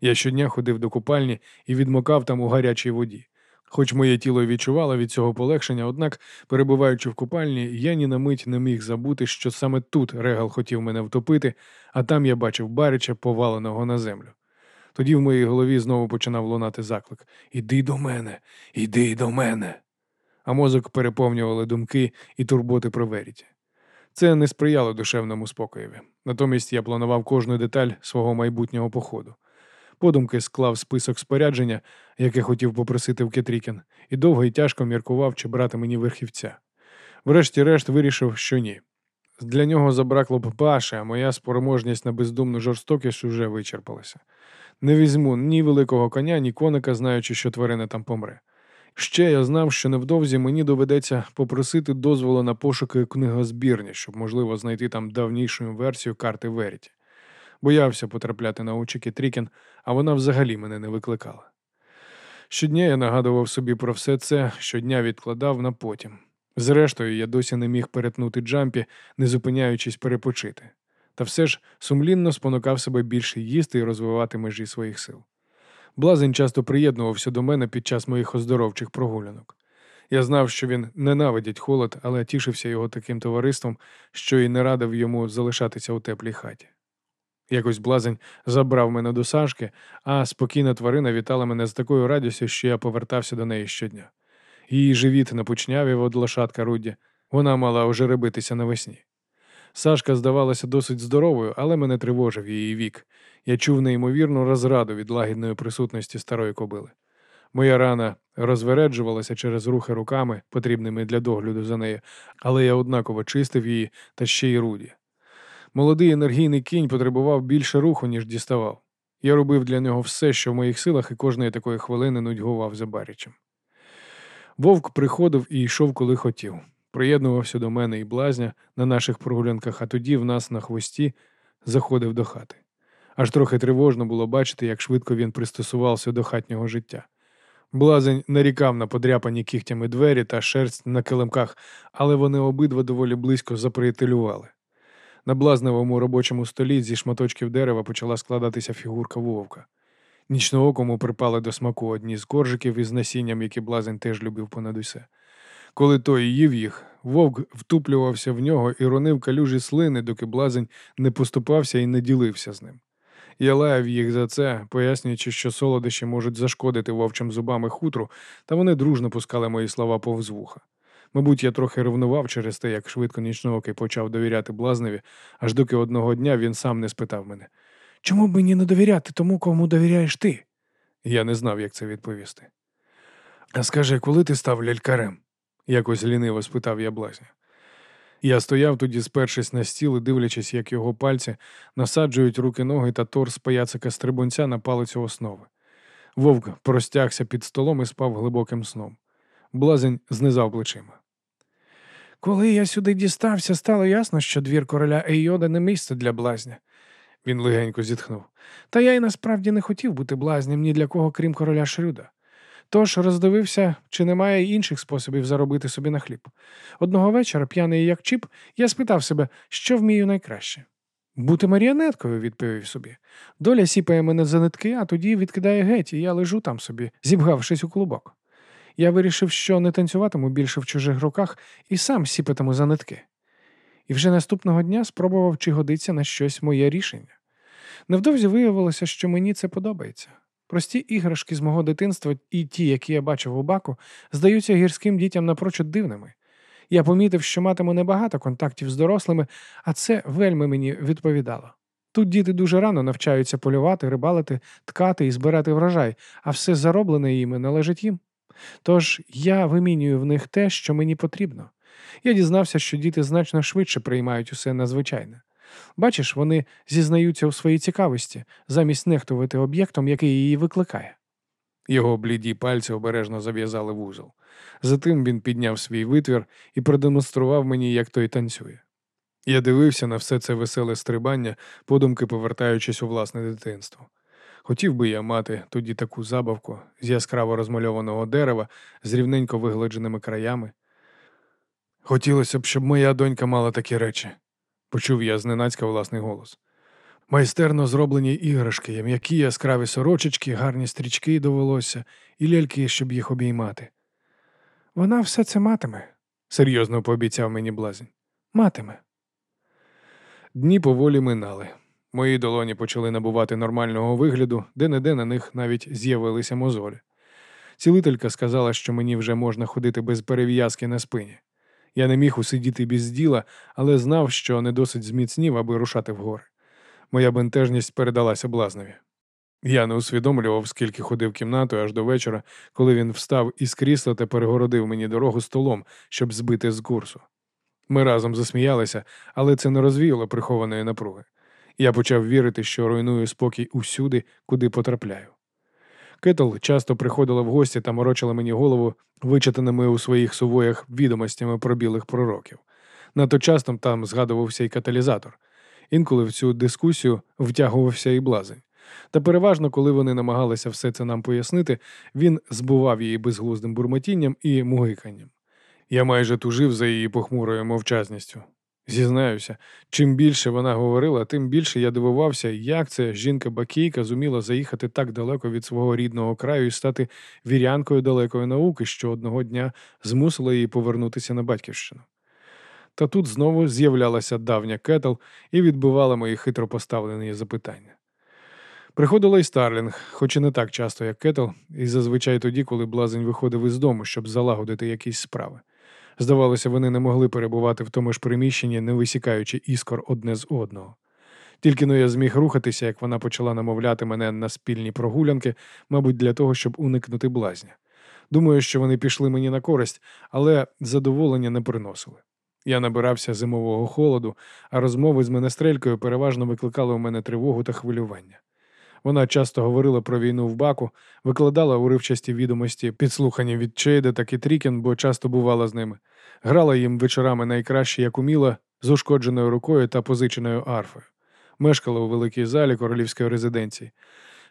Я щодня ходив до купальні і відмокав там у гарячій воді. Хоч моє тіло відчувало від цього полегшення, однак, перебуваючи в купальні, я ні на мить не міг забути, що саме тут Регал хотів мене втопити, а там я бачив барича, поваленого на землю. Тоді в моїй голові знову починав лунати заклик Іди до мене, іди до мене. А мозок переповнювали думки і турботи про Веріті. Це не сприяло душевному спокоєві. Натомість я планував кожну деталь свого майбутнього походу. Подумки склав список спорядження, яке хотів попросити в Кетрікін, і довго і тяжко міркував, чи брати мені верхівця. Врешті-решт вирішив, що ні. Для нього забракло б паші, а моя спроможність на бездумну жорстокість уже вичерпалася. Не візьму ні великого коня, ні коника, знаючи, що тварина там помре. Ще я знав, що невдовзі мені доведеться попросити дозволу на пошуки книгозбірні, щоб, можливо, знайти там давнішу версію карти Веріті. Боявся потрапляти на очі Кетрікін, а вона взагалі мене не викликала. Щодня я нагадував собі про все це, щодня відкладав на потім. Зрештою, я досі не міг перетнути джампі, не зупиняючись перепочити. Та все ж сумлінно спонукав себе більше їсти і розвивати межі своїх сил. Блазень часто приєднувався до мене під час моїх оздоровчих прогулянок. Я знав, що він ненавидить холод, але тішився його таким товариством, що й не радив йому залишатися у теплій хаті. Якось блазень забрав мене до Сашки, а спокійна тварина вітала мене з такою радістю, що я повертався до неї щодня. Її живіт напучняві від лошадка Рудді, вона мала ожеребитися навесні. Сашка здавалася досить здоровою, але мене тривожив її вік. Я чув неймовірну розраду від лагідної присутності старої кобили. Моя рана розвереджувалася через рухи руками, потрібними для догляду за нею, але я однаково чистив її та ще й руді. Молодий енергійний кінь потребував більше руху, ніж діставав. Я робив для нього все, що в моїх силах, і кожної такої хвилини нудьгував за барічем. Вовк приходив і йшов, коли хотів. приєднувався до мене і блазня на наших прогулянках, а тоді в нас на хвості заходив до хати. Аж трохи тривожно було бачити, як швидко він пристосувався до хатнього життя. Блазень нарікав на подряпані кігтями двері та шерсть на килимках, але вони обидва доволі близько заприятелювали. На блазневому робочому столі зі шматочків дерева почала складатися фігурка вовка. Нічноокому припали до смаку одні з коржиків із насінням, які блазень теж любив понад усе. Коли той їв їх, вовк втуплювався в нього і ронив калюжі слини, доки блазень не поступався і не ділився з ним. Я лаяв їх за це, пояснюючи, що солодощі можуть зашкодити вовчим зубами хутру, та вони дружно пускали мої слова повз вуха. Мабуть, я трохи ревнував через те, як швидко нічноокий почав довіряти блазневі, аж доки одного дня він сам не спитав мене. Чому б мені не довіряти тому, кому довіряєш ти? Я не знав, як це відповісти. А скажи, коли ти став лялькарем? якось ліниво спитав я блазня. Я стояв тоді, спершись на стіл і дивлячись, як його пальці насаджують руки ноги та торс паяцика стрибунця на палицю основи. Вовк простягся під столом і спав глибоким сном. Блазень знизав плечима. Коли я сюди дістався, стало ясно, що двір короля Ейода не місце для блазня. Він легенько зітхнув. Та я й насправді не хотів бути блазнем ні для кого, крім короля Шрюда. Тож роздивився, чи немає інших способів заробити собі на хліб. Одного вечора, п'яний як чіп, я спитав себе, що вмію найкраще. Бути маріонеткою, відповів собі. Доля сіпає мене за нитки, а тоді відкидає геть, і я лежу там собі, зібгавшись у клубок. Я вирішив, що не танцюватиму більше в чужих руках і сам сіпатиму за нитки. І вже наступного дня спробував, чи годиться на щось моє рішення. Невдовзі виявилося, що мені це подобається. Прості іграшки з мого дитинства і ті, які я бачив у баку, здаються гірським дітям напрочуд дивними. Я помітив, що матиму небагато контактів з дорослими, а це вельми мені відповідало. Тут діти дуже рано навчаються полювати, рибалити, ткати і збирати врожай, а все зароблене їми належить їм. Тож я вимінюю в них те, що мені потрібно. Я дізнався, що діти значно швидше приймають усе надзвичайне. Бачиш, вони зізнаються у своїй цікавості, замість нехтувати об'єктом, який її викликає. Його бліді пальці обережно зав'язали вузол. Затим він підняв свій витвір і продемонстрував мені, як той танцює. Я дивився на все це веселе стрибання, подумки повертаючись у власне дитинство. Хотів би я мати тоді таку забавку з яскраво розмальованого дерева з рівненько вигладженими краями. Хотілося б, щоб моя донька мала такі речі, почув я зненацька власний голос. Майстерно зроблені іграшки, м'які яскраві сорочечки, гарні стрічки до волосся і ляльки, щоб їх обіймати. Вона все це матиме, серйозно пообіцяв мені блазень. Матиме. Дні поволі минали. Мої долоні почали набувати нормального вигляду, де не де на них навіть з'явилися мозолі. Цілителька сказала, що мені вже можна ходити без перев'язки на спині. Я не міг усидіти без діла, але знав, що не досить зміцнів, аби рушати вгори. Моя бентежність передалася блазневі. Я не усвідомлював, скільки ходив кімнатою аж до вечора, коли він встав із крісла та перегородив мені дорогу столом, щоб збити з курсу. Ми разом засміялися, але це не розвіяло прихованої напруги. Я почав вірити, що руйную спокій усюди, куди потрапляю. Кетл часто приходила в гості та морочила мені голову вичитаними у своїх сувоях відомостями про білих пророків. Надто часто там згадувався і каталізатор. Інколи в цю дискусію втягувався і блазень. Та переважно, коли вони намагалися все це нам пояснити, він збував її безглуздим бурмотінням і мугиканням. Я майже тужив за її похмурою мовчазністю. Зізнаюся, чим більше вона говорила, тим більше я дивувався, як це жінка-бакійка зуміла заїхати так далеко від свого рідного краю і стати вірянкою далекої науки, що одного дня змусила її повернутися на батьківщину. Та тут знову з'являлася давня кетл і відбивала мої хитро поставлені запитання. Приходила й Старлінг, хоч і не так часто, як кетл, і зазвичай тоді, коли блазень виходив із дому, щоб залагодити якісь справи. Здавалося, вони не могли перебувати в тому ж приміщенні, не висікаючи іскор одне з одного. Тільки но я зміг рухатися, як вона почала намовляти мене на спільні прогулянки, мабуть, для того, щоб уникнути блазня. Думаю, що вони пішли мені на користь, але задоволення не приносили. Я набирався зимового холоду, а розмови з менестрелькою переважно викликали у мене тривогу та хвилювання. Вона часто говорила про війну в баку, викладала уривчасті відомості, підслухані від Чейда та Кітрікін, бо часто бувала з ними. Грала їм вечорами найкраще, як уміла, з ушкодженою рукою та позиченою арфою. Мешкала у великій залі королівської резиденції.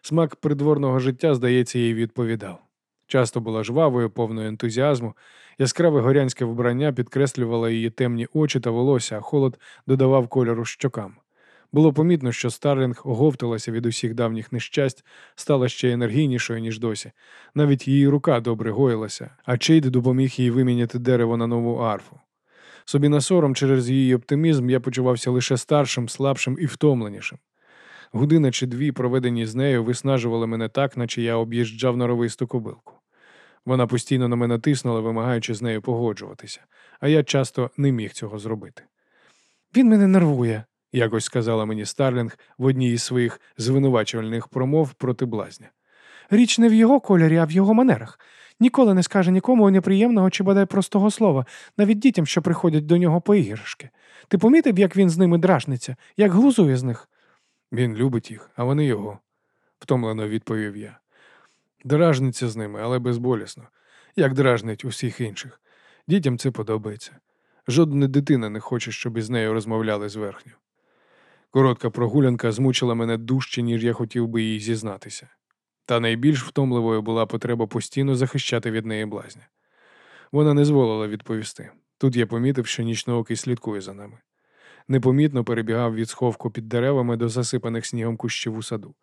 Смак придворного життя, здається, їй відповідав. Часто була жвавою, повною ентузіазму. Яскраве горянське вбрання підкреслювало її темні очі та волосся, а холод додавав кольору щокам. Було помітно, що Старлінг оговталася від усіх давніх нещасть, стала ще енергійнішою, ніж досі. Навіть її рука добре гоїлася, а Чейд допоміг їй виміняти дерево на нову арфу. Собі на сором через її оптимізм я почувався лише старшим, слабшим і втомленішим. Година чи дві, проведені з нею, виснажували мене так, наче я об'їжджав норовисту кобилку. Вона постійно на мене тиснула, вимагаючи з нею погоджуватися, а я часто не міг цього зробити. Він мене нервує, якось сказала мені Старлінг в одній із своїх звинувачувальних промов проти блазня. Річ не в його кольорі, а в його манерах. Ніколи не скаже нікому неприємного чи бодай простого слова, навіть дітям, що приходять до нього по іграшки. Ти помітив, як він з ними дражниться, як глузує з них? Він любить їх, а вони його, втомлено відповів я. Дражниться з ними, але безболісно, як дражнить усіх інших. Дітям це подобається. Жодна дитина не хоче, щоб із нею розмовляли зверхньо. Коротка прогулянка змучила мене дужче, ніж я хотів би їй зізнатися. Та найбільш втомливою була потреба постійно захищати від неї блазня. Вона не зволила відповісти. Тут я помітив, що нічноокий слідкує за нами. Непомітно перебігав від сховку під деревами до засипаних снігом кущів у саду.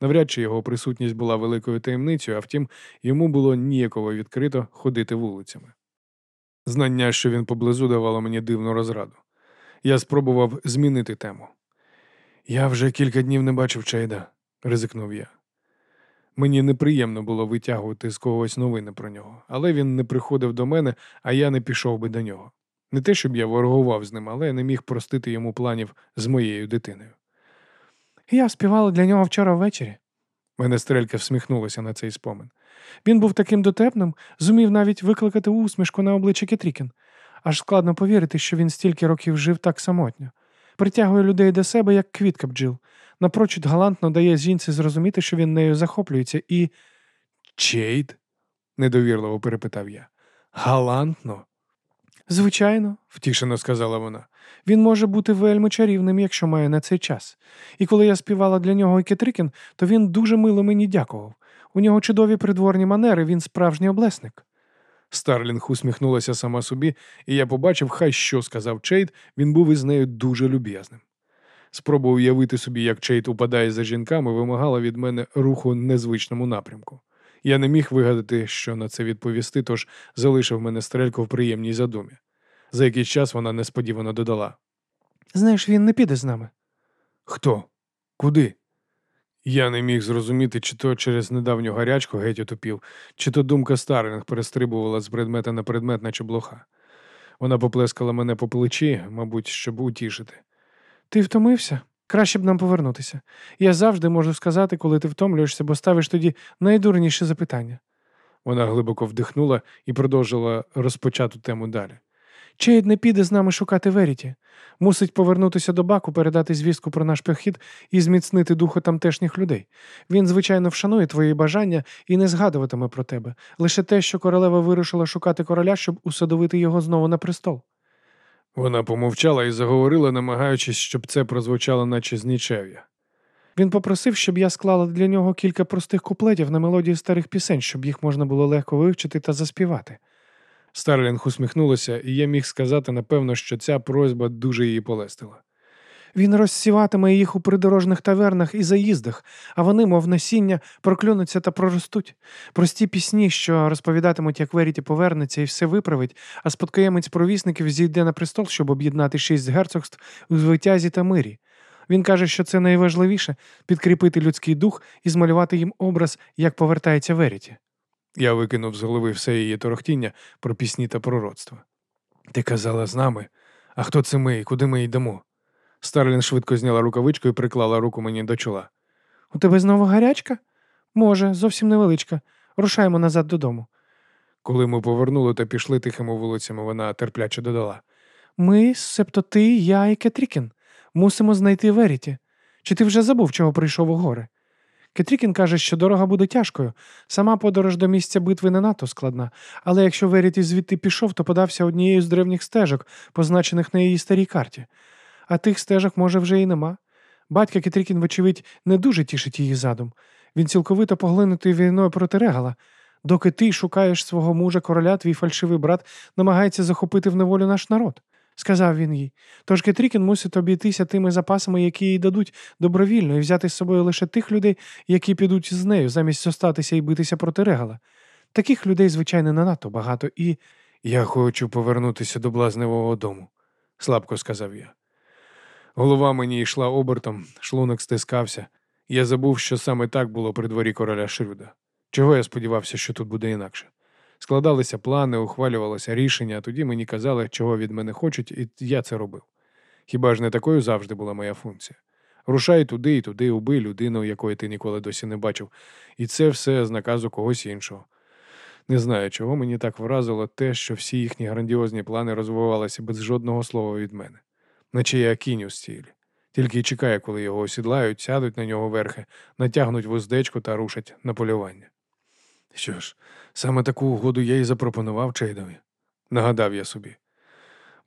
Навряд чи його присутність була великою таємницею, а втім, йому було ніяково відкрито ходити вулицями. Знання, що він поблизу давало мені дивну розраду. Я спробував змінити тему. Я вже кілька днів не бачив Чайда, ризикнув я. Мені неприємно було витягувати з когось новини про нього, але він не приходив до мене, а я не пішов би до нього. Не те, щоб я ворогував з ним, але я не міг простити йому планів з моєю дитиною. Я співала для нього вчора ввечері. Мене стрелька всміхнулася на цей спомин. Він був таким дотепним, зумів навіть викликати усмішку на обличчі Кетрікін. Аж складно повірити, що він стільки років жив так самотньо. Притягує людей до себе, як квітка бджіл. Напрочуд галантно дає жінці зрозуміти, що він нею захоплюється, і. Чейд? недовірливо перепитав я. Галантно? Звичайно, втішено сказала вона. Він може бути вельми чарівним, якщо має на цей час. І коли я співала для нього Кетрикін, то він дуже мило мені дякував. У нього чудові придворні манери, він справжній облесник. Старлінг усміхнулася сама собі, і я побачив, хай що сказав Чейд, він був із нею дуже люб'язним. Спроба уявити собі, як Чейд упадає за жінками, вимагала від мене руху незвичному напрямку. Я не міг вигадати, що на це відповісти, тож залишив мене стрельку в приємній задумі. За якийсь час вона несподівано додала. Знаєш, він не піде з нами. Хто? Куди? Я не міг зрозуміти, чи то через недавню гарячку геть отупів, чи то думка Старлінг перестрибувала з предмета на предмет, наче блоха. Вона поплескала мене по плечі, мабуть, щоб утішити. Ти втомився? Краще б нам повернутися. Я завжди можу сказати, коли ти втомлюєшся, бо ставиш тоді найдурніше запитання. Вона глибоко вдихнула і продовжила розпочату тему далі. Чейд не піде з нами шукати Веріті. Мусить повернутися до баку, передати звістку про наш похід і зміцнити духу тамтешніх людей. Він, звичайно, вшанує твої бажання і не згадуватиме про тебе. Лише те, що королева вирушила шукати короля, щоб усадовити його знову на престол. Вона помовчала і заговорила, намагаючись, щоб це прозвучало, наче з нічев'я. Він попросив, щоб я склала для нього кілька простих куплетів на мелодії старих пісень, щоб їх можна було легко вивчити та заспівати. Старлінг усміхнулася, і я міг сказати, напевно, що ця просьба дуже її полестила. Він розсіватиме їх у придорожних тавернах і заїздах, а вони, мов насіння, проклюнуться та проростуть. Прості пісні, що розповідатимуть, як Веріті повернеться і все виправить, а спадкоємець провісників зійде на престол, щоб об'єднати шість герцогств у звитязі та мирі. Він каже, що це найважливіше підкріпити людський дух і змалювати їм образ, як повертається Веріті. Я викинув з голови все її торохтіння про пісні та пророцтва. Ти казала з нами, а хто це ми і куди ми йдемо? Старлін швидко зняла рукавичку і приклала руку мені до чола. У тебе знову гарячка? Може, зовсім невеличка. Рушаємо назад додому. Коли ми повернули та пішли тихими вулицями, вона терпляче додала. Ми, себто ти, я і Кетрікін, мусимо знайти Веріті. Чи ти вже забув, чого прийшов у гори? Кетрікін каже, що дорога буде тяжкою. Сама подорож до місця битви не надто складна, але якщо Веріті звідти пішов, то подався однією з древніх стежок, позначених на її старій карті. А тих стежок, може, вже і нема. Батька Кетрікін, вочевидь, не дуже тішить її задум. Він цілковито поглинутий війною проти Регала. Доки ти шукаєш свого мужа короля, твій фальшивий брат намагається захопити в неволю наш народ, сказав він їй. Тож Кетрікін мусить обійтися тими запасами, які їй дадуть добровільно, і взяти з собою лише тих людей, які підуть з нею, замість остатися і битися проти Регала. Таких людей, звичайно, не надто багато, і Я хочу повернутися до блазневого дому, слабко сказав я. Голова мені йшла обертом, шлунок стискався. Я забув, що саме так було при дворі короля Шрюда. Чого я сподівався, що тут буде інакше. Складалися плани, ухвалювалося рішення, а тоді мені казали, чого від мене хочуть, і я це робив. Хіба ж не такою завжди була моя функція? Рушай туди і туди, убий людину, якої ти ніколи досі не бачив, і це все з наказу когось іншого. Не знаю, чого мені так вразило те, що всі їхні грандіозні плани розвивалися без жодного слова від мене, наче я кінь у стілі. Тільки й чекає, коли його осідлають, сядуть на нього верхи, натягнуть вуздечку та рушать на полювання. Що ж, саме таку угоду я і запропонував Чейдові. Нагадав я собі.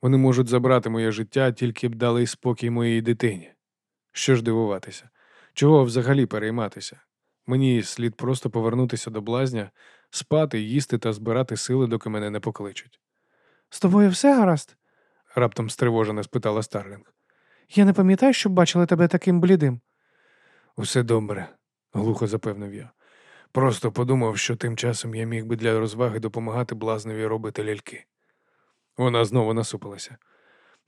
Вони можуть забрати моє життя, тільки б дали спокій моїй дитині. Що ж дивуватися? Чого взагалі перейматися? Мені слід просто повернутися до блазня, спати, їсти та збирати сили, доки мене не покличуть. з тобою все гаразд? Раптом стривожено спитала Старлінг. Я не пам'ятаю, щоб бачила тебе таким блідим. Усе добре, глухо запевнив я. Просто подумав, що тим часом я міг би для розваги допомагати блазневі робити ляльки. Вона знову насупилася.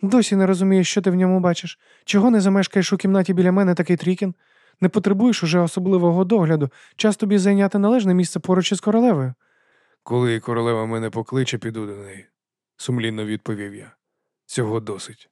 Досі не розумію, що ти в ньому бачиш. Чого не замешкаєш у кімнаті біля мене такий трікін? Не потребуєш уже особливого догляду. Час тобі зайняти належне місце поруч із королевою. Коли королева мене покличе, піду до неї, сумлінно відповів я. Цього досить.